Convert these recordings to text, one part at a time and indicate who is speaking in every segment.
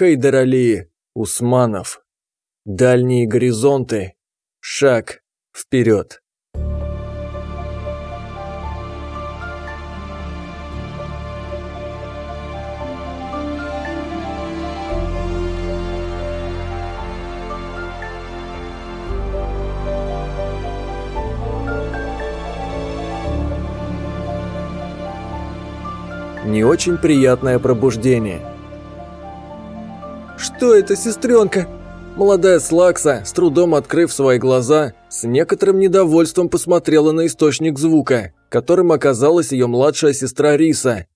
Speaker 1: Хайдар Усманов. Дальние горизонты. Шаг вперед. Не очень приятное пробуждение.
Speaker 2: «Что это, сестренка?»
Speaker 1: Молодая Слакса, с трудом открыв свои глаза, с некоторым недовольством посмотрела на источник звука, которым оказалась ее младшая сестра Риса.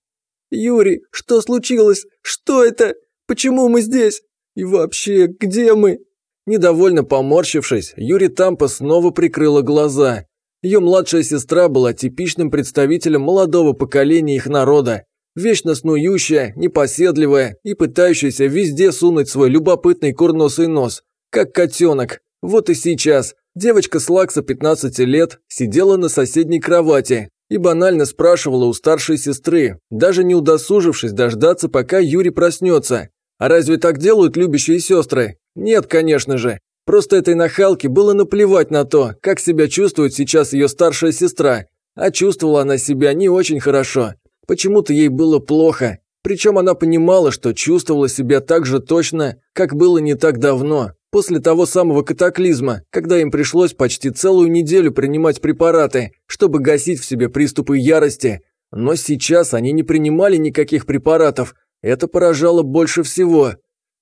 Speaker 2: «Юрий, что случилось? Что это? Почему мы здесь? И вообще, где мы?»
Speaker 1: Недовольно поморщившись, Юрий Тампа снова прикрыла глаза. Ее младшая сестра была типичным представителем молодого поколения их народа, вечно снующая, непоседливая и пытающаяся везде сунуть свой любопытный курносый нос, как котенок. Вот и сейчас девочка с Лакса 15 лет сидела на соседней кровати и банально спрашивала у старшей сестры, даже не удосужившись дождаться, пока Юрий проснется. А разве так делают любящие сестры? Нет, конечно же. Просто этой нахалке было наплевать на то, как себя чувствует сейчас ее старшая сестра. А чувствовала она себя не очень хорошо. Почему-то ей было плохо, причем она понимала, что чувствовала себя так же точно, как было не так давно, после того самого катаклизма, когда им пришлось почти целую неделю принимать препараты, чтобы гасить в себе приступы ярости. Но сейчас они не принимали никаких препаратов, это поражало больше всего.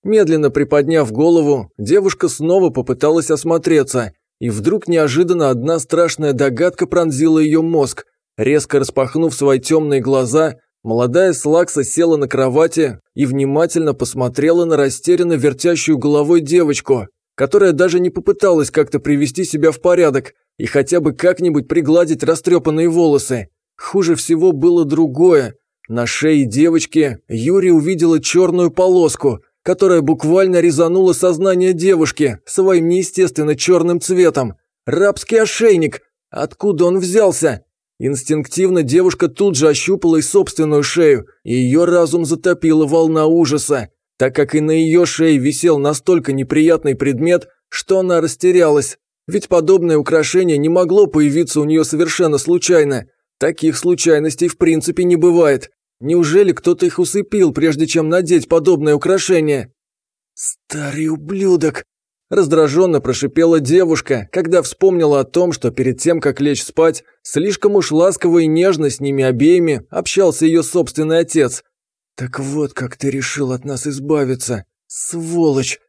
Speaker 1: Медленно приподняв голову, девушка снова попыталась осмотреться, и вдруг неожиданно одна страшная догадка пронзила ее мозг. Резко распахнув свои темные глаза, молодая Слакса села на кровати и внимательно посмотрела на растерянно вертящую головой девочку, которая даже не попыталась как-то привести себя в порядок и хотя бы как-нибудь пригладить растрепанные волосы. Хуже всего было другое. На шее девочки Юрий увидела черную полоску, которая буквально резанула сознание девушки своим неестественно черным цветом. Рабский ошейник! Откуда он взялся? Инстинктивно девушка тут же ощупала и собственную шею, и ее разум затопила волна ужаса, так как и на ее шее висел настолько неприятный предмет, что она растерялась. Ведь подобное украшение не могло появиться у нее совершенно случайно. Таких случайностей в принципе не бывает. Неужели кто-то их усыпил, прежде чем надеть подобное украшение? «Старый ублюдок!» Раздраженно прошипела девушка, когда вспомнила о том, что перед тем, как лечь спать, слишком уж ласково и нежно с ними обеими общался ее собственный отец. «Так вот, как ты решил от нас избавиться, сволочь!»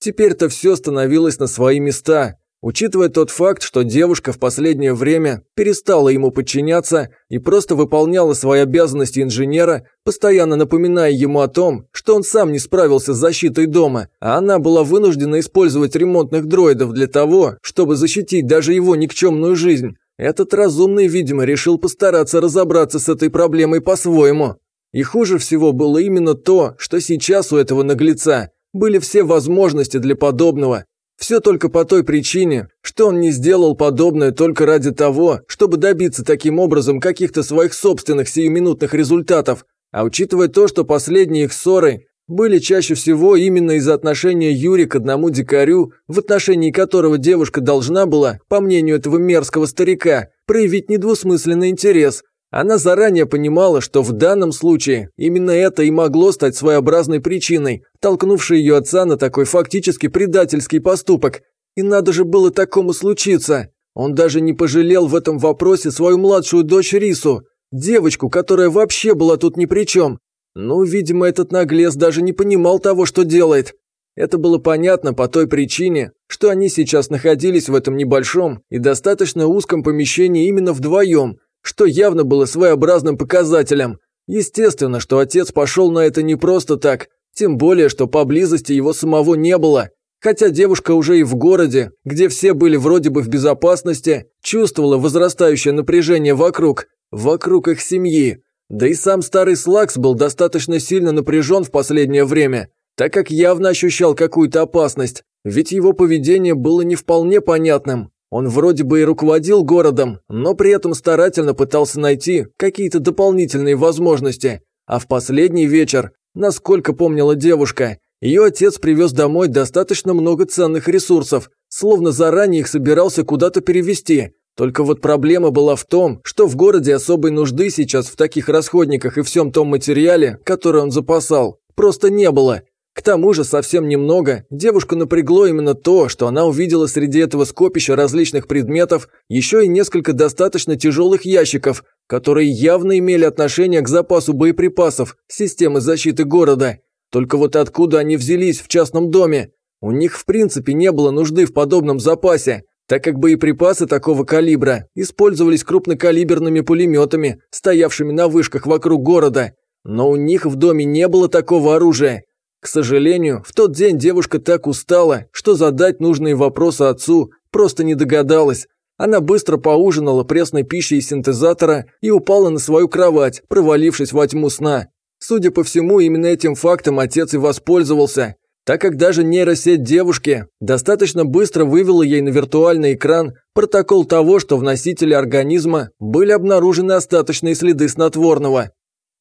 Speaker 1: Теперь-то все становилось на свои места. Учитывая тот факт, что девушка в последнее время перестала ему подчиняться и просто выполняла свои обязанности инженера, постоянно напоминая ему о том, что он сам не справился с защитой дома, а она была вынуждена использовать ремонтных дроидов для того, чтобы защитить даже его никчемную жизнь, этот разумный, видимо, решил постараться разобраться с этой проблемой по-своему. И хуже всего было именно то, что сейчас у этого наглеца были все возможности для подобного, все только по той причине, что он не сделал подобное только ради того, чтобы добиться таким образом каких-то своих собственных сиюминутных результатов. А учитывая то, что последние их ссоры были чаще всего именно из-за отношения Юри к одному дикарю, в отношении которого девушка должна была, по мнению этого мерзкого старика, проявить недвусмысленный интерес, она заранее понимала, что в данном случае именно это и могло стать своеобразной причиной, толкнувшей ее отца на такой фактически предательский поступок. И надо же было такому случиться. Он даже не пожалел в этом вопросе свою младшую дочь Рису, девочку, которая вообще была тут ни при чем. Ну, видимо, этот наглец даже не понимал того, что делает. Это было понятно по той причине, что они сейчас находились в этом небольшом и достаточно узком помещении именно вдвоем, что явно было своеобразным показателем. Естественно, что отец пошел на это не просто так, тем более, что поблизости его самого не было. Хотя девушка уже и в городе, где все были вроде бы в безопасности, чувствовала возрастающее напряжение вокруг, вокруг их семьи. Да и сам старый Слакс был достаточно сильно напряжен в последнее время, так как явно ощущал какую-то опасность, ведь его поведение было не вполне понятным. Он вроде бы и руководил городом, но при этом старательно пытался найти какие-то дополнительные возможности. А в последний вечер, насколько помнила девушка, Ее отец привез домой достаточно много ценных ресурсов, словно заранее их собирался куда-то перевести. Только вот проблема была в том, что в городе особой нужды сейчас в таких расходниках и всем том материале, который он запасал, просто не было. К тому же совсем немного девушку напрягло именно то, что она увидела среди этого скопища различных предметов еще и несколько достаточно тяжелых ящиков, которые явно имели отношение к запасу боеприпасов системы защиты города. Только вот откуда они взялись в частном доме? У них в принципе не было нужды в подобном запасе, так как боеприпасы такого калибра использовались крупнокалиберными пулеметами, стоявшими на вышках вокруг города. Но у них в доме не было такого оружия. К сожалению, в тот день девушка так устала, что задать нужные вопросы отцу просто не догадалась. Она быстро поужинала пресной пищей из синтезатора и упала на свою кровать, провалившись во тьму сна. Судя по всему, именно этим фактом отец и воспользовался, так как даже нейросеть девушки достаточно быстро вывела ей на виртуальный экран протокол того, что в носителе организма были обнаружены остаточные следы снотворного.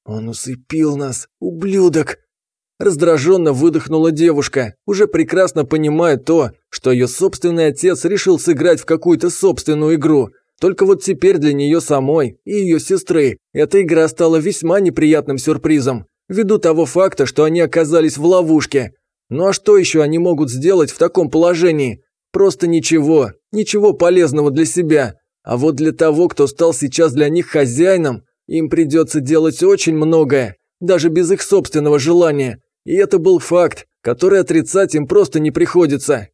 Speaker 1: «Он усыпил нас, ублюдок!» Раздраженно выдохнула девушка, уже прекрасно понимая то, что ее собственный отец решил сыграть в какую-то собственную игру. Только вот теперь для нее самой и ее сестры эта игра стала весьма неприятным сюрпризом, ввиду того факта, что они оказались в ловушке. Ну а что еще они могут сделать в таком положении? Просто ничего, ничего полезного для себя. А вот для того, кто стал сейчас для них хозяином, им придется делать очень многое, даже без их собственного желания. И это был факт, который отрицать им просто не приходится.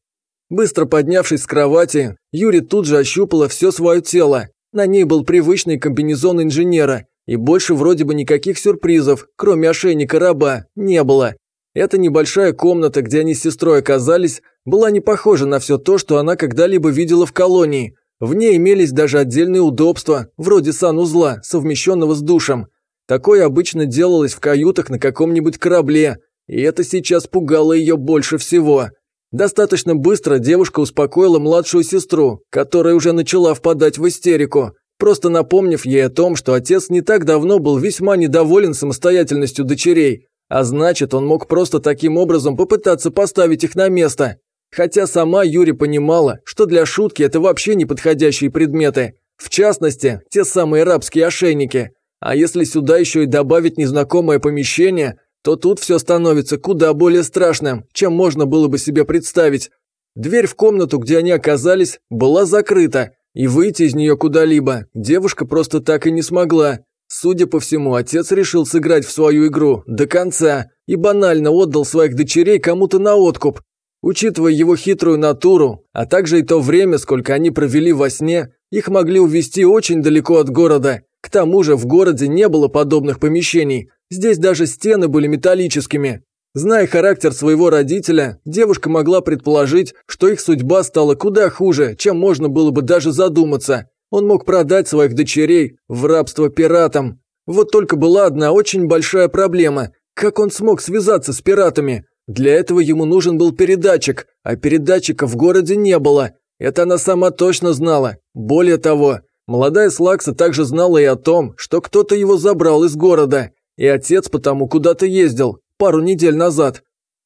Speaker 1: Быстро поднявшись с кровати, Юрий тут же ощупала все свое тело. На ней был привычный комбинезон инженера, и больше вроде бы никаких сюрпризов, кроме ошейника раба, не было. Эта небольшая комната, где они с сестрой оказались, была не похожа на все то, что она когда-либо видела в колонии. В ней имелись даже отдельные удобства, вроде санузла, совмещенного с душем. Такое обычно делалось в каютах на каком-нибудь корабле, и это сейчас пугало ее больше всего. Достаточно быстро девушка успокоила младшую сестру, которая уже начала впадать в истерику, просто напомнив ей о том, что отец не так давно был весьма недоволен самостоятельностью дочерей, а значит, он мог просто таким образом попытаться поставить их на место. Хотя сама Юри понимала, что для шутки это вообще неподходящие предметы, в частности, те самые рабские ошейники. А если сюда еще и добавить незнакомое помещение – то тут все становится куда более страшным, чем можно было бы себе представить. Дверь в комнату, где они оказались, была закрыта, и выйти из нее куда-либо девушка просто так и не смогла. Судя по всему, отец решил сыграть в свою игру до конца и банально отдал своих дочерей кому-то на откуп. Учитывая его хитрую натуру, а также и то время, сколько они провели во сне, их могли увезти очень далеко от города. К тому же в городе не было подобных помещений, Здесь даже стены были металлическими. Зная характер своего родителя, девушка могла предположить, что их судьба стала куда хуже, чем можно было бы даже задуматься. Он мог продать своих дочерей в рабство пиратам. Вот только была одна очень большая проблема. Как он смог связаться с пиратами? Для этого ему нужен был передатчик, а передатчика в городе не было. Это она сама точно знала. Более того, молодая Слакса также знала и о том, что кто-то его забрал из города. И отец потому куда-то ездил, пару недель назад.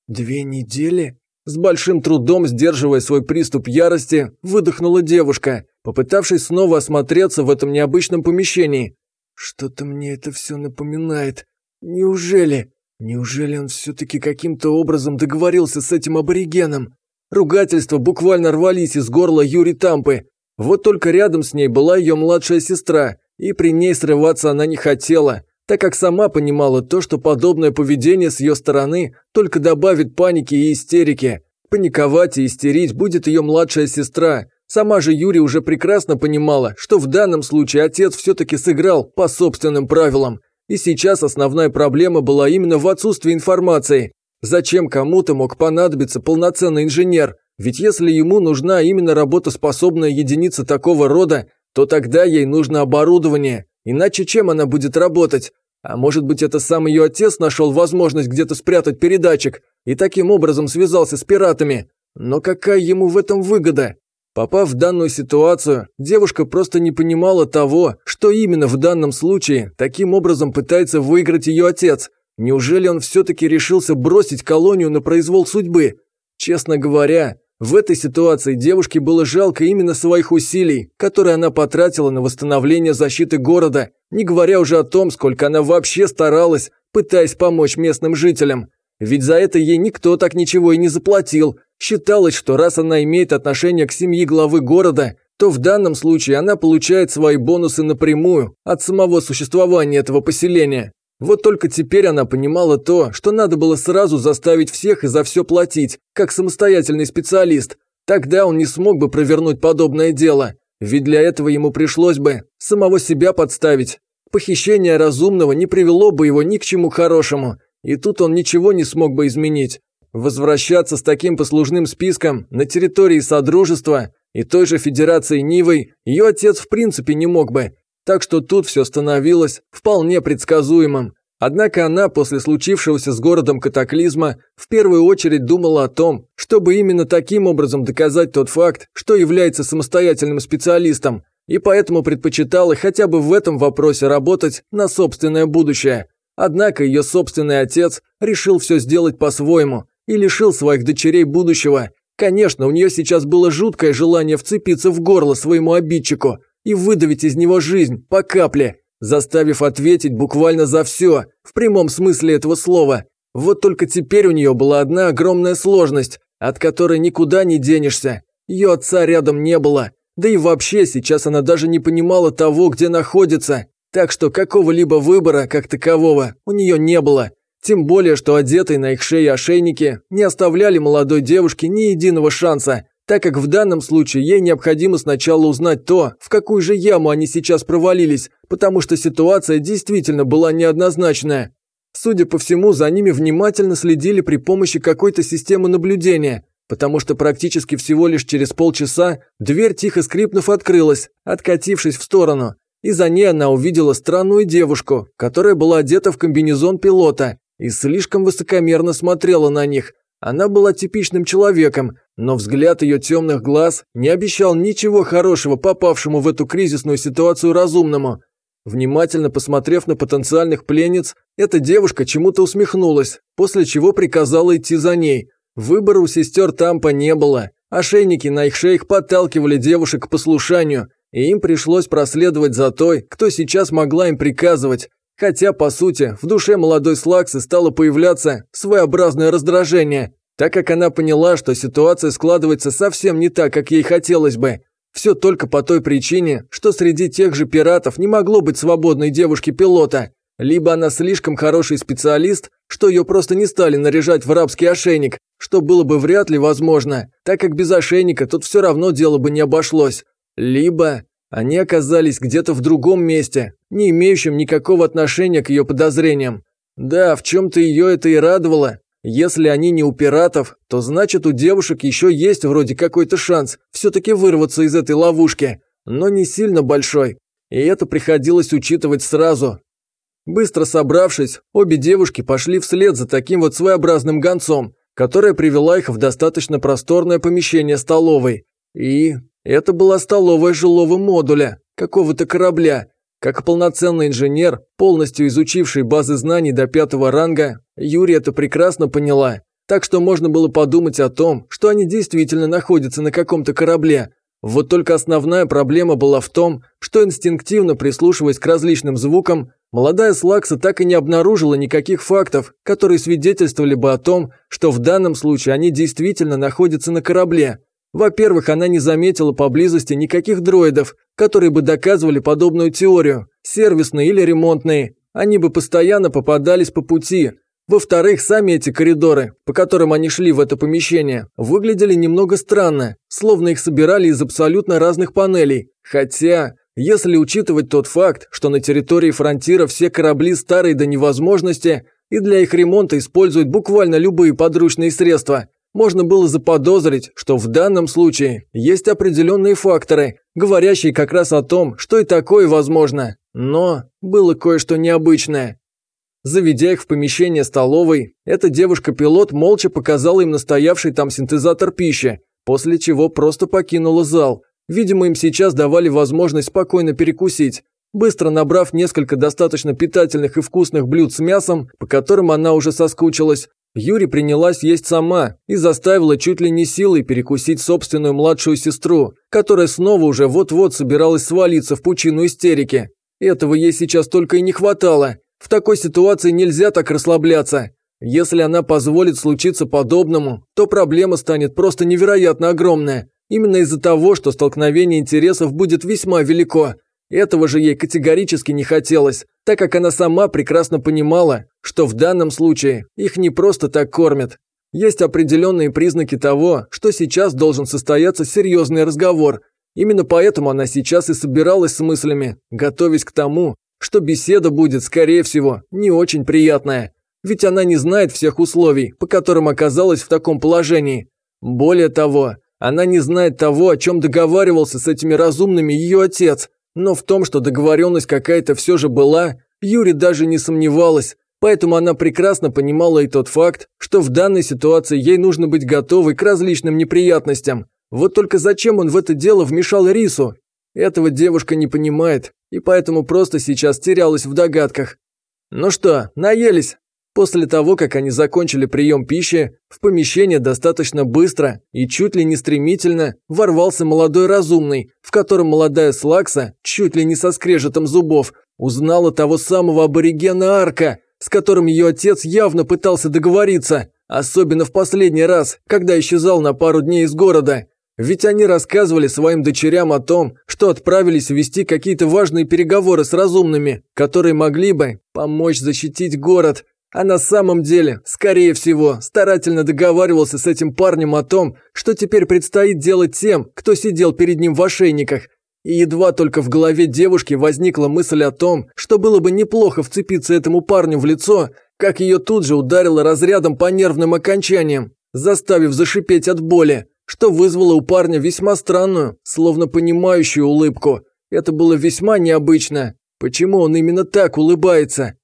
Speaker 1: Две недели? С большим трудом, сдерживая свой приступ ярости, выдохнула девушка, попытавшись снова осмотреться в этом необычном помещении. Что-то мне это все напоминает. Неужели? Неужели он все-таки каким-то образом договорился с этим аборигеном? Ругательства буквально рвались из горла Юри Тампы. Вот только рядом с ней была ее младшая сестра, и при ней срываться она не хотела так как сама понимала то, что подобное поведение с ее стороны только добавит паники и истерики. Паниковать и истерить будет ее младшая сестра. Сама же Юрий уже прекрасно понимала, что в данном случае отец все-таки сыграл по собственным правилам. И сейчас основная проблема была именно в отсутствии информации. Зачем кому-то мог понадобиться полноценный инженер? Ведь если ему нужна именно работоспособная единица такого рода, то тогда ей нужно оборудование. Иначе чем она будет работать? А может быть, это сам ее отец нашел возможность где-то спрятать передатчик и таким образом связался с пиратами? Но какая ему в этом выгода? Попав в данную ситуацию, девушка просто не понимала того, что именно в данном случае таким образом пытается выиграть ее отец. Неужели он все-таки решился бросить колонию на произвол судьбы? Честно говоря, в этой ситуации девушке было жалко именно своих усилий, которые она потратила на восстановление защиты города, не говоря уже о том, сколько она вообще старалась, пытаясь помочь местным жителям. Ведь за это ей никто так ничего и не заплатил. Считалось, что раз она имеет отношение к семье главы города, то в данном случае она получает свои бонусы напрямую от самого существования этого поселения. Вот только теперь она понимала то, что надо было сразу заставить всех и за все платить, как самостоятельный специалист. Тогда он не смог бы провернуть подобное дело, ведь для этого ему пришлось бы самого себя подставить. Похищение разумного не привело бы его ни к чему хорошему, и тут он ничего не смог бы изменить. Возвращаться с таким послужным списком на территории Содружества и той же Федерации Нивой ее отец в принципе не мог бы, так что тут все становилось вполне предсказуемым. Однако она после случившегося с городом катаклизма в первую очередь думала о том, чтобы именно таким образом доказать тот факт, что является самостоятельным специалистом, и поэтому предпочитала хотя бы в этом вопросе работать на собственное будущее. Однако ее собственный отец решил все сделать по-своему и лишил своих дочерей будущего. Конечно, у нее сейчас было жуткое желание вцепиться в горло своему обидчику – и выдавить из него жизнь по капле, заставив ответить буквально за все, в прямом смысле этого слова. Вот только теперь у нее была одна огромная сложность, от которой никуда не денешься. Ее отца рядом не было. Да и вообще сейчас она даже не понимала того, где находится. Так что какого-либо выбора, как такового, у нее не было. Тем более, что одетые на их шее ошейники не оставляли молодой девушке ни единого шанса так как в данном случае ей необходимо сначала узнать то, в какую же яму они сейчас провалились, потому что ситуация действительно была неоднозначная. Судя по всему, за ними внимательно следили при помощи какой-то системы наблюдения, потому что практически всего лишь через полчаса дверь тихо скрипнув открылась, откатившись в сторону, и за ней она увидела странную девушку, которая была одета в комбинезон пилота и слишком высокомерно смотрела на них, она была типичным человеком, но взгляд ее темных глаз не обещал ничего хорошего попавшему в эту кризисную ситуацию разумному. Внимательно посмотрев на потенциальных пленниц, эта девушка чему-то усмехнулась, после чего приказала идти за ней. Выбора у сестер Тампа не было. Ошейники на их шеях подталкивали девушек к послушанию, и им пришлось проследовать за той, кто сейчас могла им приказывать. Хотя, по сути, в душе молодой Слаксы стало появляться своеобразное раздражение, так как она поняла, что ситуация складывается совсем не так, как ей хотелось бы. Все только по той причине, что среди тех же пиратов не могло быть свободной девушки-пилота. Либо она слишком хороший специалист, что ее просто не стали наряжать в рабский ошейник, что было бы вряд ли возможно, так как без ошейника тут все равно дело бы не обошлось. Либо они оказались где-то в другом месте, не имеющем никакого отношения к ее подозрениям. Да, в чем-то ее это и радовало. Если они не у пиратов, то значит у девушек еще есть вроде какой-то шанс все-таки вырваться из этой ловушки, но не сильно большой. И это приходилось учитывать сразу. Быстро собравшись, обе девушки пошли вслед за таким вот своеобразным гонцом, которая привела их в достаточно просторное помещение столовой. И это была столовая жилого модуля, какого-то корабля. Как полноценный инженер, полностью изучивший базы знаний до пятого ранга, Юрий это прекрасно поняла. Так что можно было подумать о том, что они действительно находятся на каком-то корабле. Вот только основная проблема была в том, что инстинктивно прислушиваясь к различным звукам, молодая Слакса так и не обнаружила никаких фактов, которые свидетельствовали бы о том, что в данном случае они действительно находятся на корабле. Во-первых, она не заметила поблизости никаких дроидов, которые бы доказывали подобную теорию, сервисные или ремонтные. Они бы постоянно попадались по пути. Во-вторых, сами эти коридоры, по которым они шли в это помещение, выглядели немного странно, словно их собирали из абсолютно разных панелей. Хотя, если учитывать тот факт, что на территории фронтира все корабли старые до невозможности и для их ремонта используют буквально любые подручные средства – можно было заподозрить, что в данном случае есть определенные факторы, говорящие как раз о том, что и такое возможно. Но было кое-что необычное. Заведя их в помещение столовой, эта девушка-пилот молча показала им настоявший там синтезатор пищи, после чего просто покинула зал. Видимо, им сейчас давали возможность спокойно перекусить. Быстро набрав несколько достаточно питательных и вкусных блюд с мясом, по которым она уже соскучилась, Юри принялась есть сама и заставила чуть ли не силой перекусить собственную младшую сестру, которая снова уже вот-вот собиралась свалиться в пучину истерики. Этого ей сейчас только и не хватало. В такой ситуации нельзя так расслабляться. Если она позволит случиться подобному, то проблема станет просто невероятно огромная. Именно из-за того, что столкновение интересов будет весьма велико. Этого же ей категорически не хотелось, так как она сама прекрасно понимала, что в данном случае их не просто так кормят. Есть определенные признаки того, что сейчас должен состояться серьезный разговор. Именно поэтому она сейчас и собиралась с мыслями, готовясь к тому, что беседа будет, скорее всего, не очень приятная. Ведь она не знает всех условий, по которым оказалась в таком положении. Более того, она не знает того, о чем договаривался с этими разумными ее отец. Но в том, что договоренность какая-то все же была, Юри даже не сомневалась. Поэтому она прекрасно понимала и тот факт, что в данной ситуации ей нужно быть готовой к различным неприятностям. Вот только зачем он в это дело вмешал Рису? Этого девушка не понимает, и поэтому просто сейчас терялась в догадках. «Ну что, наелись?» После того, как они закончили прием пищи, в помещение достаточно быстро и чуть ли не стремительно ворвался молодой разумный, в котором молодая Слакса, чуть ли не со скрежетом зубов, узнала того самого аборигена Арка, с которым ее отец явно пытался договориться, особенно в последний раз, когда исчезал на пару дней из города. Ведь они рассказывали своим дочерям о том, что отправились вести какие-то важные переговоры с разумными, которые могли бы помочь защитить город, а на самом деле, скорее всего, старательно договаривался с этим парнем о том, что теперь предстоит делать тем, кто сидел перед ним в ошейниках. И едва только в голове девушки возникла мысль о том, что было бы неплохо вцепиться этому парню в лицо, как ее тут же ударило разрядом по нервным окончаниям, заставив зашипеть от боли, что вызвало у парня весьма странную, словно понимающую улыбку. Это было весьма необычно. Почему он именно так улыбается?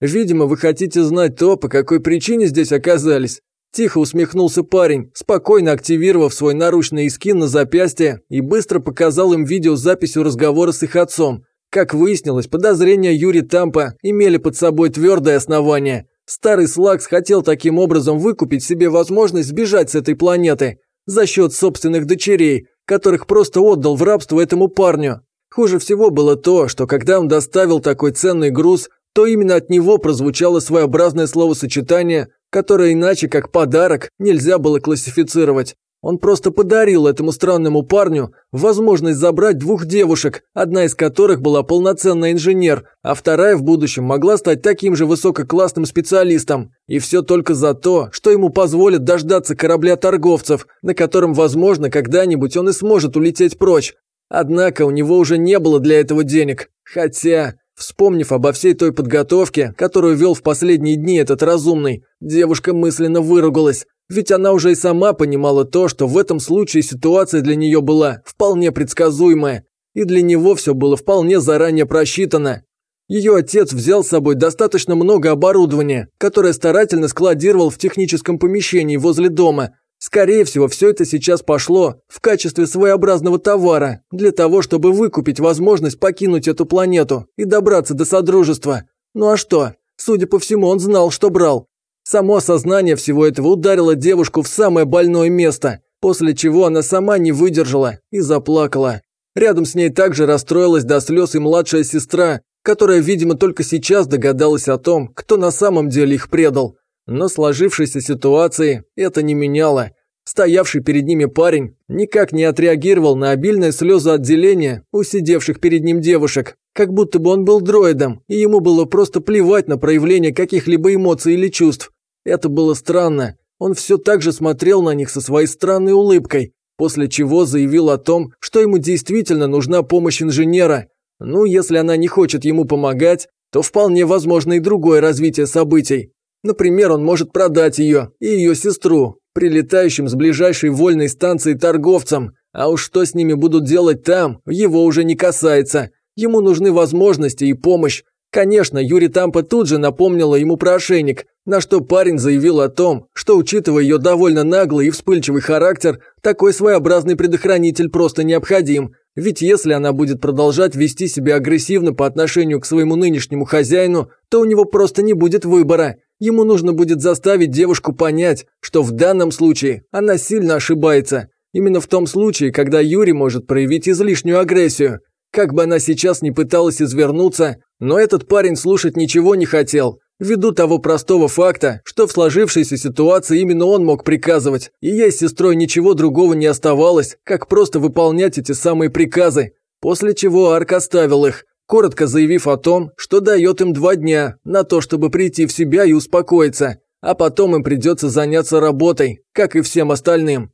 Speaker 1: Видимо, вы хотите знать то, по какой причине здесь оказались. Тихо усмехнулся парень, спокойно активировав свой наручный скин на запястье и быстро показал им видео с записью разговора с их отцом. Как выяснилось, подозрения Юри Тампа имели под собой твердое основание. Старый Слакс хотел таким образом выкупить себе возможность сбежать с этой планеты за счет собственных дочерей, которых просто отдал в рабство этому парню. Хуже всего было то, что когда он доставил такой ценный груз, то именно от него прозвучало своеобразное словосочетание, которое иначе как подарок нельзя было классифицировать. Он просто подарил этому странному парню возможность забрать двух девушек, одна из которых была полноценный инженер, а вторая в будущем могла стать таким же высококлассным специалистом. И все только за то, что ему позволят дождаться корабля торговцев, на котором, возможно, когда-нибудь он и сможет улететь прочь. Однако у него уже не было для этого денег. Хотя, Вспомнив обо всей той подготовке, которую вел в последние дни этот разумный, девушка мысленно выругалась, ведь она уже и сама понимала то, что в этом случае ситуация для нее была вполне предсказуемая, и для него все было вполне заранее просчитано. Ее отец взял с собой достаточно много оборудования, которое старательно складировал в техническом помещении возле дома, Скорее всего, все это сейчас пошло в качестве своеобразного товара, для того, чтобы выкупить возможность покинуть эту планету и добраться до Содружества. Ну а что? Судя по всему, он знал, что брал. Само осознание всего этого ударило девушку в самое больное место, после чего она сама не выдержала и заплакала. Рядом с ней также расстроилась до слез и младшая сестра, которая, видимо, только сейчас догадалась о том, кто на самом деле их предал. Но сложившейся ситуации это не меняло. Стоявший перед ними парень никак не отреагировал на обильное слезоотделение у сидевших перед ним девушек, как будто бы он был дроидом, и ему было просто плевать на проявление каких-либо эмоций или чувств. Это было странно. Он все так же смотрел на них со своей странной улыбкой, после чего заявил о том, что ему действительно нужна помощь инженера. Ну, если она не хочет ему помогать, то вполне возможно и другое развитие событий. Например, он может продать ее и ее сестру, прилетающим с ближайшей вольной станции торговцам, а уж что с ними будут делать там, его уже не касается. Ему нужны возможности и помощь. Конечно, Юрий Тампа тут же напомнила ему про ошейник, На что парень заявил о том, что, учитывая ее довольно наглый и вспыльчивый характер, такой своеобразный предохранитель просто необходим. Ведь если она будет продолжать вести себя агрессивно по отношению к своему нынешнему хозяину, то у него просто не будет выбора. Ему нужно будет заставить девушку понять, что в данном случае она сильно ошибается. Именно в том случае, когда Юрий может проявить излишнюю агрессию. Как бы она сейчас ни пыталась извернуться, но этот парень слушать ничего не хотел. Ввиду того простого факта, что в сложившейся ситуации именно он мог приказывать, и ей с сестрой ничего другого не оставалось, как просто выполнять эти самые приказы. После чего Арк оставил их, коротко заявив о том, что дает им два дня на то, чтобы прийти в себя и успокоиться, а потом им придется заняться работой, как и всем остальным.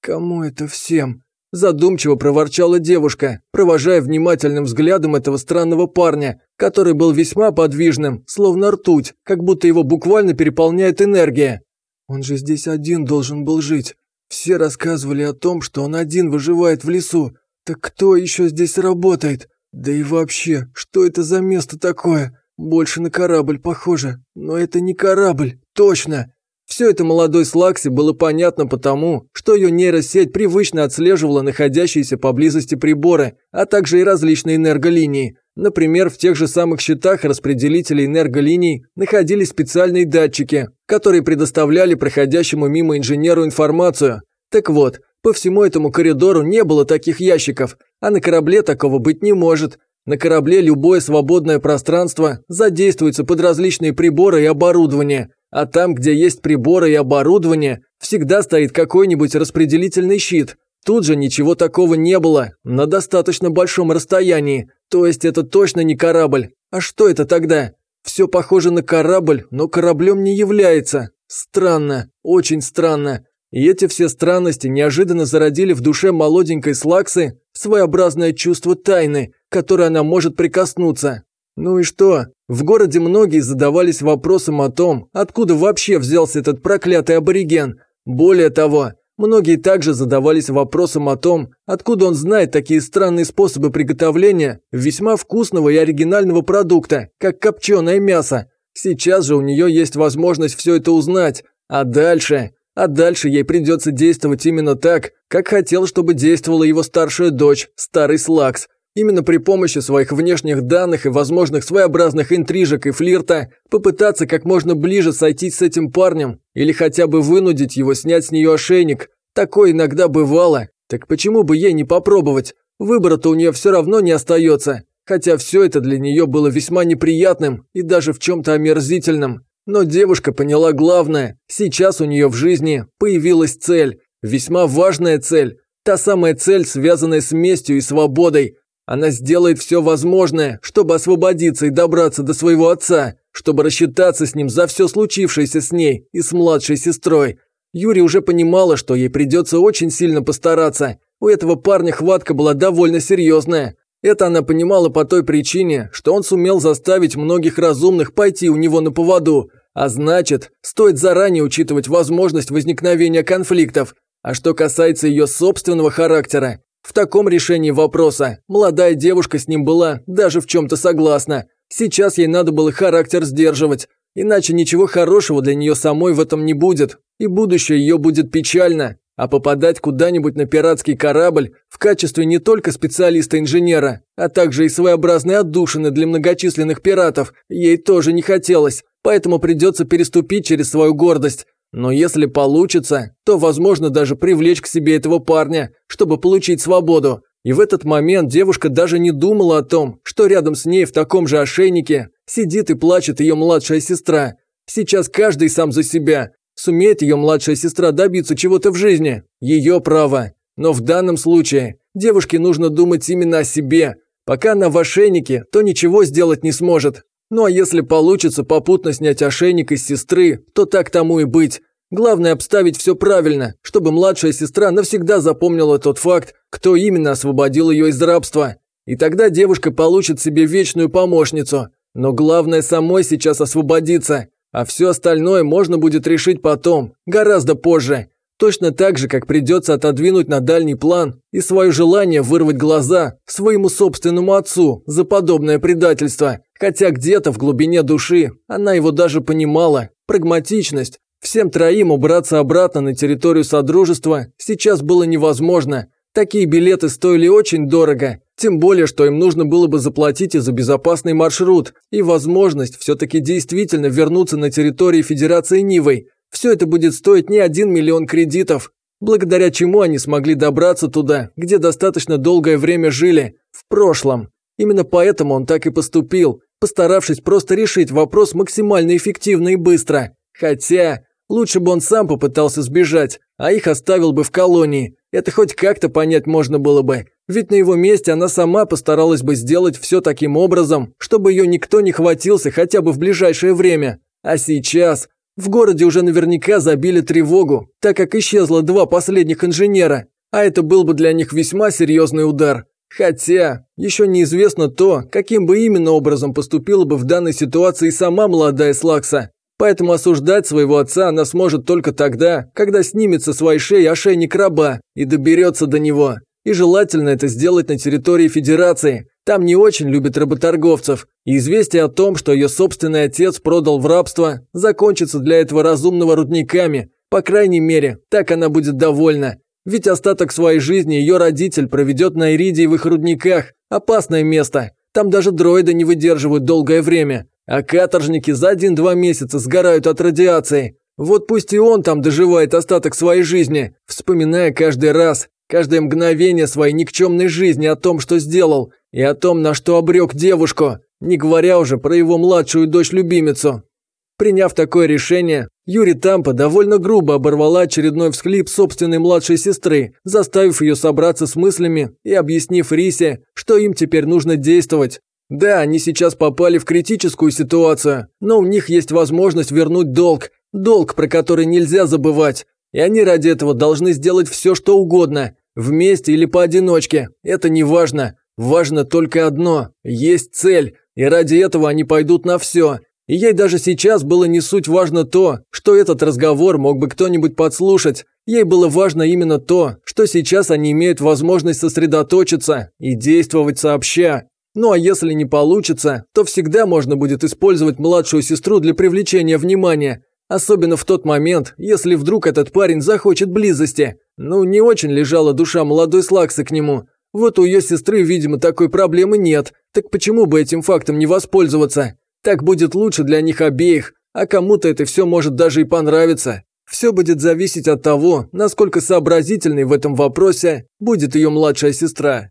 Speaker 2: «Кому это всем?»
Speaker 1: Задумчиво проворчала девушка, провожая внимательным взглядом этого странного парня, который был весьма подвижным, словно ртуть, как будто его буквально переполняет энергия.
Speaker 2: «Он же здесь один должен был жить. Все рассказывали о том, что он один выживает в лесу. Так кто еще здесь работает? Да и вообще, что это за место такое? Больше на корабль похоже, но это не корабль, точно!»
Speaker 1: Все это молодой Слакси было понятно потому, что ее нейросеть привычно отслеживала находящиеся поблизости приборы, а также и различные энерголинии. Например, в тех же самых щитах распределителей энерголиний находились специальные датчики, которые предоставляли проходящему мимо инженеру информацию. Так вот, по всему этому коридору не было таких ящиков, а на корабле такого быть не может. На корабле любое свободное пространство задействуется под различные приборы и оборудование – а там, где есть приборы и оборудование, всегда стоит какой-нибудь распределительный щит. Тут же ничего такого не было, на достаточно большом расстоянии. То есть это точно не корабль. А что это тогда? Все похоже на корабль, но кораблем не является. Странно, очень странно. И эти все странности неожиданно зародили в душе молоденькой Слаксы своеобразное чувство тайны, которой она может прикоснуться. Ну и что? В городе многие задавались вопросом о том, откуда вообще взялся этот проклятый абориген. Более того, многие также задавались вопросом о том, откуда он знает такие странные способы приготовления весьма вкусного и оригинального продукта, как копченое мясо. Сейчас же у нее есть возможность все это узнать. А дальше? А дальше ей придется действовать именно так, как хотел, чтобы действовала его старшая дочь, старый Слакс. Именно при помощи своих внешних данных и возможных своеобразных интрижек и флирта попытаться как можно ближе сойтись с этим парнем или хотя бы вынудить его снять с нее ошейник. Такое иногда бывало. Так почему бы ей не попробовать? Выбора-то у нее все равно не остается. Хотя все это для нее было весьма неприятным и даже в чем-то омерзительным. Но девушка поняла главное. Сейчас у нее в жизни появилась цель. Весьма важная цель. Та самая цель, связанная с местью и свободой. Она сделает все возможное, чтобы освободиться и добраться до своего отца, чтобы рассчитаться с ним за все случившееся с ней и с младшей сестрой. Юрий уже понимала, что ей придется очень сильно постараться. У этого парня хватка была довольно серьезная. Это она понимала по той причине, что он сумел заставить многих разумных пойти у него на поводу. А значит, стоит заранее учитывать возможность возникновения конфликтов. А что касается ее собственного характера, в таком решении вопроса молодая девушка с ним была даже в чем-то согласна. Сейчас ей надо было характер сдерживать, иначе ничего хорошего для нее самой в этом не будет, и будущее ее будет печально. А попадать куда-нибудь на пиратский корабль в качестве не только специалиста-инженера, а также и своеобразной отдушины для многочисленных пиратов ей тоже не хотелось, поэтому придется переступить через свою гордость но если получится, то возможно даже привлечь к себе этого парня, чтобы получить свободу. И в этот момент девушка даже не думала о том, что рядом с ней в таком же ошейнике сидит и плачет ее младшая сестра. Сейчас каждый сам за себя. Сумеет ее младшая сестра добиться чего-то в жизни? Ее право. Но в данном случае девушке нужно думать именно о себе. Пока она в ошейнике, то ничего сделать не сможет. Ну а если получится попутно снять ошейник из сестры, то так тому и быть. Главное обставить все правильно, чтобы младшая сестра навсегда запомнила тот факт, кто именно освободил ее из рабства. И тогда девушка получит себе вечную помощницу. Но главное самой сейчас освободиться, а все остальное можно будет решить потом, гораздо позже. Точно так же, как придется отодвинуть на дальний план и свое желание вырвать глаза своему собственному отцу за подобное предательство, хотя где-то в глубине души она его даже понимала прагматичность. Всем троим убраться обратно на территорию Содружества сейчас было невозможно. Такие билеты стоили очень дорого, тем более, что им нужно было бы заплатить и за безопасный маршрут, и возможность все-таки действительно вернуться на территории Федерации Нивой. Все это будет стоить не один миллион кредитов, благодаря чему они смогли добраться туда, где достаточно долгое время жили, в прошлом. Именно поэтому он так и поступил, постаравшись просто решить вопрос максимально эффективно и быстро. Хотя, Лучше бы он сам попытался сбежать, а их оставил бы в колонии. Это хоть как-то понять можно было бы. Ведь на его месте она сама постаралась бы сделать все таким образом, чтобы ее никто не хватился хотя бы в ближайшее время. А сейчас в городе уже наверняка забили тревогу, так как исчезло два последних инженера. А это был бы для них весьма серьезный удар. Хотя, еще неизвестно то, каким бы именно образом поступила бы в данной ситуации сама молодая Слакса. Поэтому осуждать своего отца она сможет только тогда, когда снимет со своей шеи ошейник раба и доберется до него. И желательно это сделать на территории Федерации. Там не очень любят работорговцев. И известие о том, что ее собственный отец продал в рабство, закончится для этого разумного рудниками. По крайней мере, так она будет довольна. Ведь остаток своей жизни ее родитель проведет на иридиевых рудниках. Опасное место. Там даже дроиды не выдерживают долгое время. А каторжники за один-два месяца сгорают от радиации. Вот пусть и он там доживает остаток своей жизни, вспоминая каждый раз, каждое мгновение своей никчемной жизни о том, что сделал, и о том, на что обрек девушку, не говоря уже про его младшую дочь-любимицу. Приняв такое решение, Юрий Тампа довольно грубо оборвала очередной всхлип собственной младшей сестры, заставив ее собраться с мыслями и объяснив Рисе, что им теперь нужно действовать, да, они сейчас попали в критическую ситуацию, но у них есть возможность вернуть долг, долг, про который нельзя забывать. И они ради этого должны сделать все, что угодно, вместе или поодиночке, это не важно. Важно только одно – есть цель, и ради этого они пойдут на все. И ей даже сейчас было не суть важно то, что этот разговор мог бы кто-нибудь подслушать. Ей было важно именно то, что сейчас они имеют возможность сосредоточиться и действовать сообща. Ну а если не получится, то всегда можно будет использовать младшую сестру для привлечения внимания. Особенно в тот момент, если вдруг этот парень захочет близости. Ну, не очень лежала душа молодой Слаксы к нему. Вот у ее сестры, видимо, такой проблемы нет. Так почему бы этим фактом не воспользоваться? Так будет лучше для них обеих, а кому-то это все может даже и понравиться. Все будет зависеть от того, насколько сообразительной в этом вопросе будет ее младшая сестра.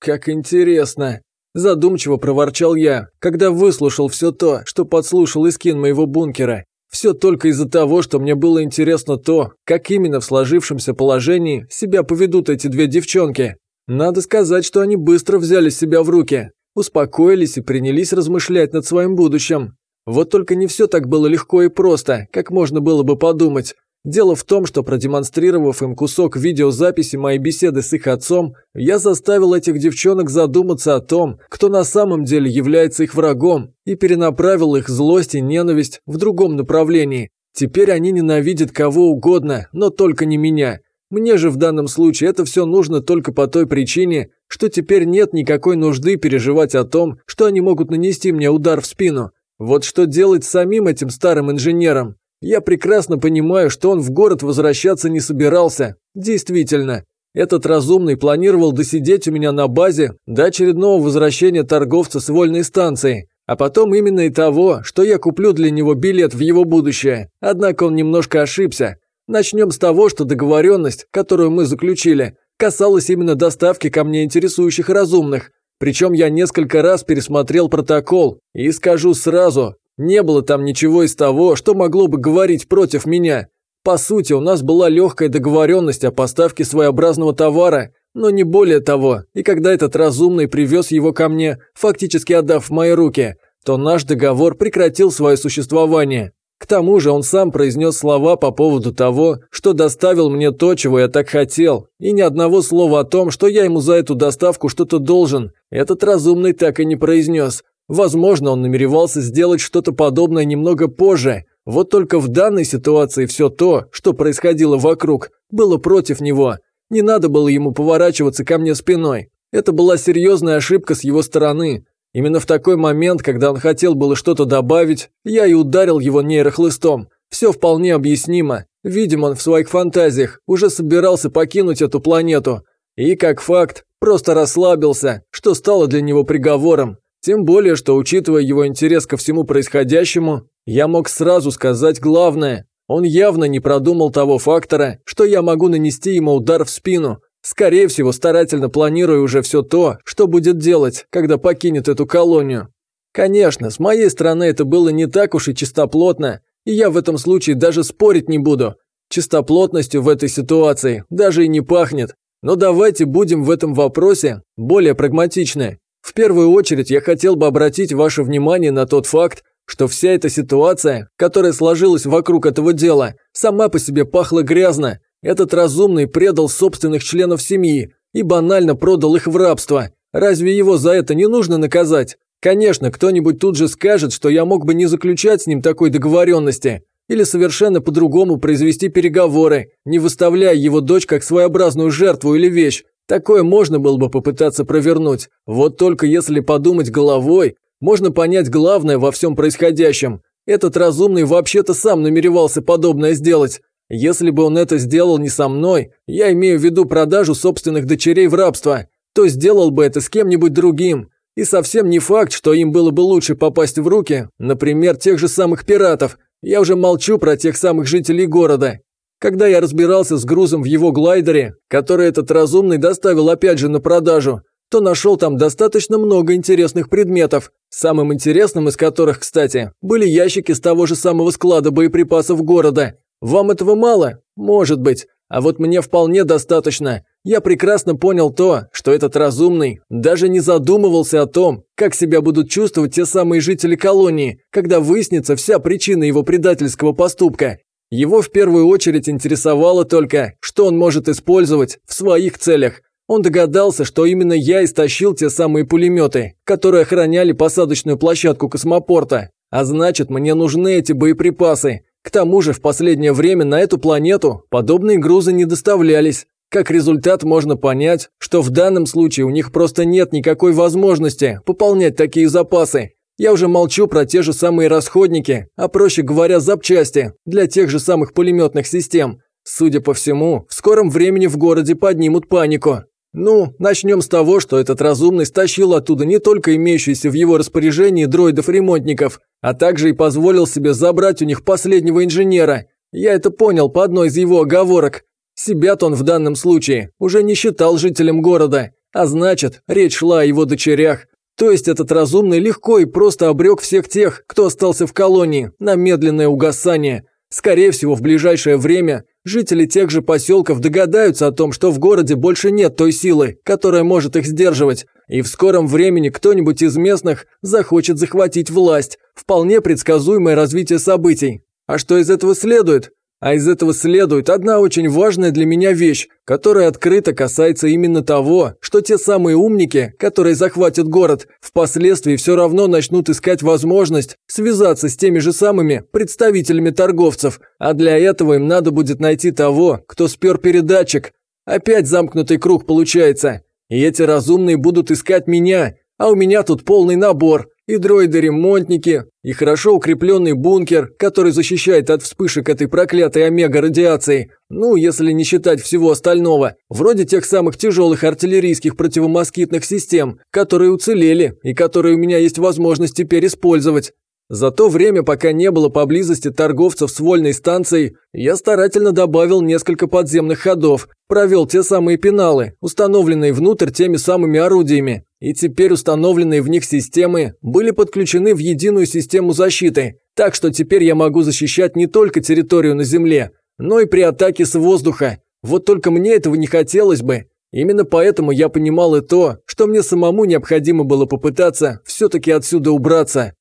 Speaker 1: «Как интересно!» – задумчиво проворчал я, когда выслушал все то, что подслушал Искин моего бункера. Все только из-за того, что мне было интересно то, как именно в сложившемся положении себя поведут эти две девчонки. Надо сказать, что они быстро взяли себя в руки, успокоились и принялись размышлять над своим будущим. Вот только не все так было легко и просто, как можно было бы подумать. Дело в том, что продемонстрировав им кусок видеозаписи моей беседы с их отцом, я заставил этих девчонок задуматься о том, кто на самом деле является их врагом, и перенаправил их злость и ненависть в другом направлении. Теперь они ненавидят кого угодно, но только не меня. Мне же в данном случае это все нужно только по той причине, что теперь нет никакой нужды переживать о том, что они могут нанести мне удар в спину. Вот что делать с самим этим старым инженером? Я прекрасно понимаю, что он в город возвращаться не собирался. Действительно, этот разумный планировал досидеть у меня на базе до очередного возвращения торговца с вольной станции, а потом именно и того, что я куплю для него билет в его будущее. Однако он немножко ошибся. Начнем с того, что договоренность, которую мы заключили, касалась именно доставки ко мне интересующих разумных. Причем я несколько раз пересмотрел протокол и скажу сразу, не было там ничего из того, что могло бы говорить против меня. По сути, у нас была легкая договоренность о поставке своеобразного товара, но не более того. И когда этот разумный привез его ко мне, фактически отдав в мои руки, то наш договор прекратил свое существование. К тому же он сам произнес слова по поводу того, что доставил мне то, чего я так хотел, и ни одного слова о том, что я ему за эту доставку что-то должен, этот разумный так и не произнес. Возможно, он намеревался сделать что-то подобное немного позже, вот только в данной ситуации все то, что происходило вокруг, было против него. Не надо было ему поворачиваться ко мне спиной. Это была серьезная ошибка с его стороны. Именно в такой момент, когда он хотел было что-то добавить, я и ударил его нейрохлыстом. Все вполне объяснимо. Видимо, он в своих фантазиях уже собирался покинуть эту планету. И, как факт, просто расслабился, что стало для него приговором. Тем более, что, учитывая его интерес ко всему происходящему, я мог сразу сказать главное. Он явно не продумал того фактора, что я могу нанести ему удар в спину. Скорее всего, старательно планируя уже все то, что будет делать, когда покинет эту колонию. Конечно, с моей стороны это было не так уж и чистоплотно, и я в этом случае даже спорить не буду. Чистоплотностью в этой ситуации даже и не пахнет. Но давайте будем в этом вопросе более прагматичны. В первую очередь я хотел бы обратить ваше внимание на тот факт, что вся эта ситуация, которая сложилась вокруг этого дела, сама по себе пахла грязно. Этот разумный предал собственных членов семьи и банально продал их в рабство. Разве его за это не нужно наказать? Конечно, кто-нибудь тут же скажет, что я мог бы не заключать с ним такой договоренности. Или совершенно по-другому произвести переговоры, не выставляя его дочь как своеобразную жертву или вещь. Такое можно было бы попытаться провернуть. Вот только если подумать головой, можно понять главное во всем происходящем. Этот разумный вообще-то сам намеревался подобное сделать. Если бы он это сделал не со мной, я имею в виду продажу собственных дочерей в рабство, то сделал бы это с кем-нибудь другим. И совсем не факт, что им было бы лучше попасть в руки, например, тех же самых пиратов. Я уже молчу про тех самых жителей города. Когда я разбирался с грузом в его глайдере, который этот разумный доставил опять же на продажу, то нашел там достаточно много интересных предметов, самым интересным из которых, кстати, были ящики с того же самого склада боеприпасов города. Вам этого мало? Может быть. А вот мне вполне достаточно. Я прекрасно понял то, что этот разумный даже не задумывался о том, как себя будут чувствовать те самые жители колонии, когда выяснится вся причина его предательского поступка. Его в первую очередь интересовало только, что он может использовать в своих целях. Он догадался, что именно я истощил те самые пулеметы, которые охраняли посадочную площадку космопорта. А значит, мне нужны эти боеприпасы. К тому же в последнее время на эту планету подобные грузы не доставлялись. Как результат можно понять, что в данном случае у них просто нет никакой возможности пополнять такие запасы. Я уже молчу про те же самые расходники, а проще говоря запчасти для тех же самых пулеметных систем. Судя по всему, в скором времени в городе поднимут панику. Ну, начнем с того, что этот разумный стащил оттуда не только имеющиеся в его распоряжении дроидов-ремонтников, а также и позволил себе забрать у них последнего инженера. Я это понял по одной из его оговорок. Себя-то он в данном случае уже не считал жителем города, а значит, речь шла о его дочерях. То есть этот разумный легко и просто обрек всех тех, кто остался в колонии, на медленное угасание. Скорее всего, в ближайшее время жители тех же поселков догадаются о том, что в городе больше нет той силы, которая может их сдерживать, и в скором времени кто-нибудь из местных захочет захватить власть. Вполне предсказуемое развитие событий. А что из этого следует? А из этого следует одна очень важная для меня вещь, которая открыто касается именно того, что те самые умники, которые захватят город, впоследствии все равно начнут искать возможность связаться с теми же самыми представителями торговцев, а для этого им надо будет найти того, кто спер передатчик. Опять замкнутый круг получается. И эти разумные будут искать меня, а у меня тут полный набор. И дроиды-ремонтники, и хорошо укрепленный бункер, который защищает от вспышек этой проклятой омега-радиации. Ну, если не считать всего остального. Вроде тех самых тяжелых артиллерийских противомоскитных систем, которые уцелели и которые у меня есть возможность теперь использовать. За то время, пока не было поблизости торговцев с вольной станцией, я старательно добавил несколько подземных ходов, провел те самые пеналы, установленные внутрь теми самыми орудиями, и теперь установленные в них системы были подключены в единую систему защиты, так что теперь я могу защищать не только территорию на Земле, но и при атаке с воздуха. Вот только мне этого не хотелось бы. Именно поэтому я понимал и то, что мне самому необходимо было попытаться все-таки отсюда убраться.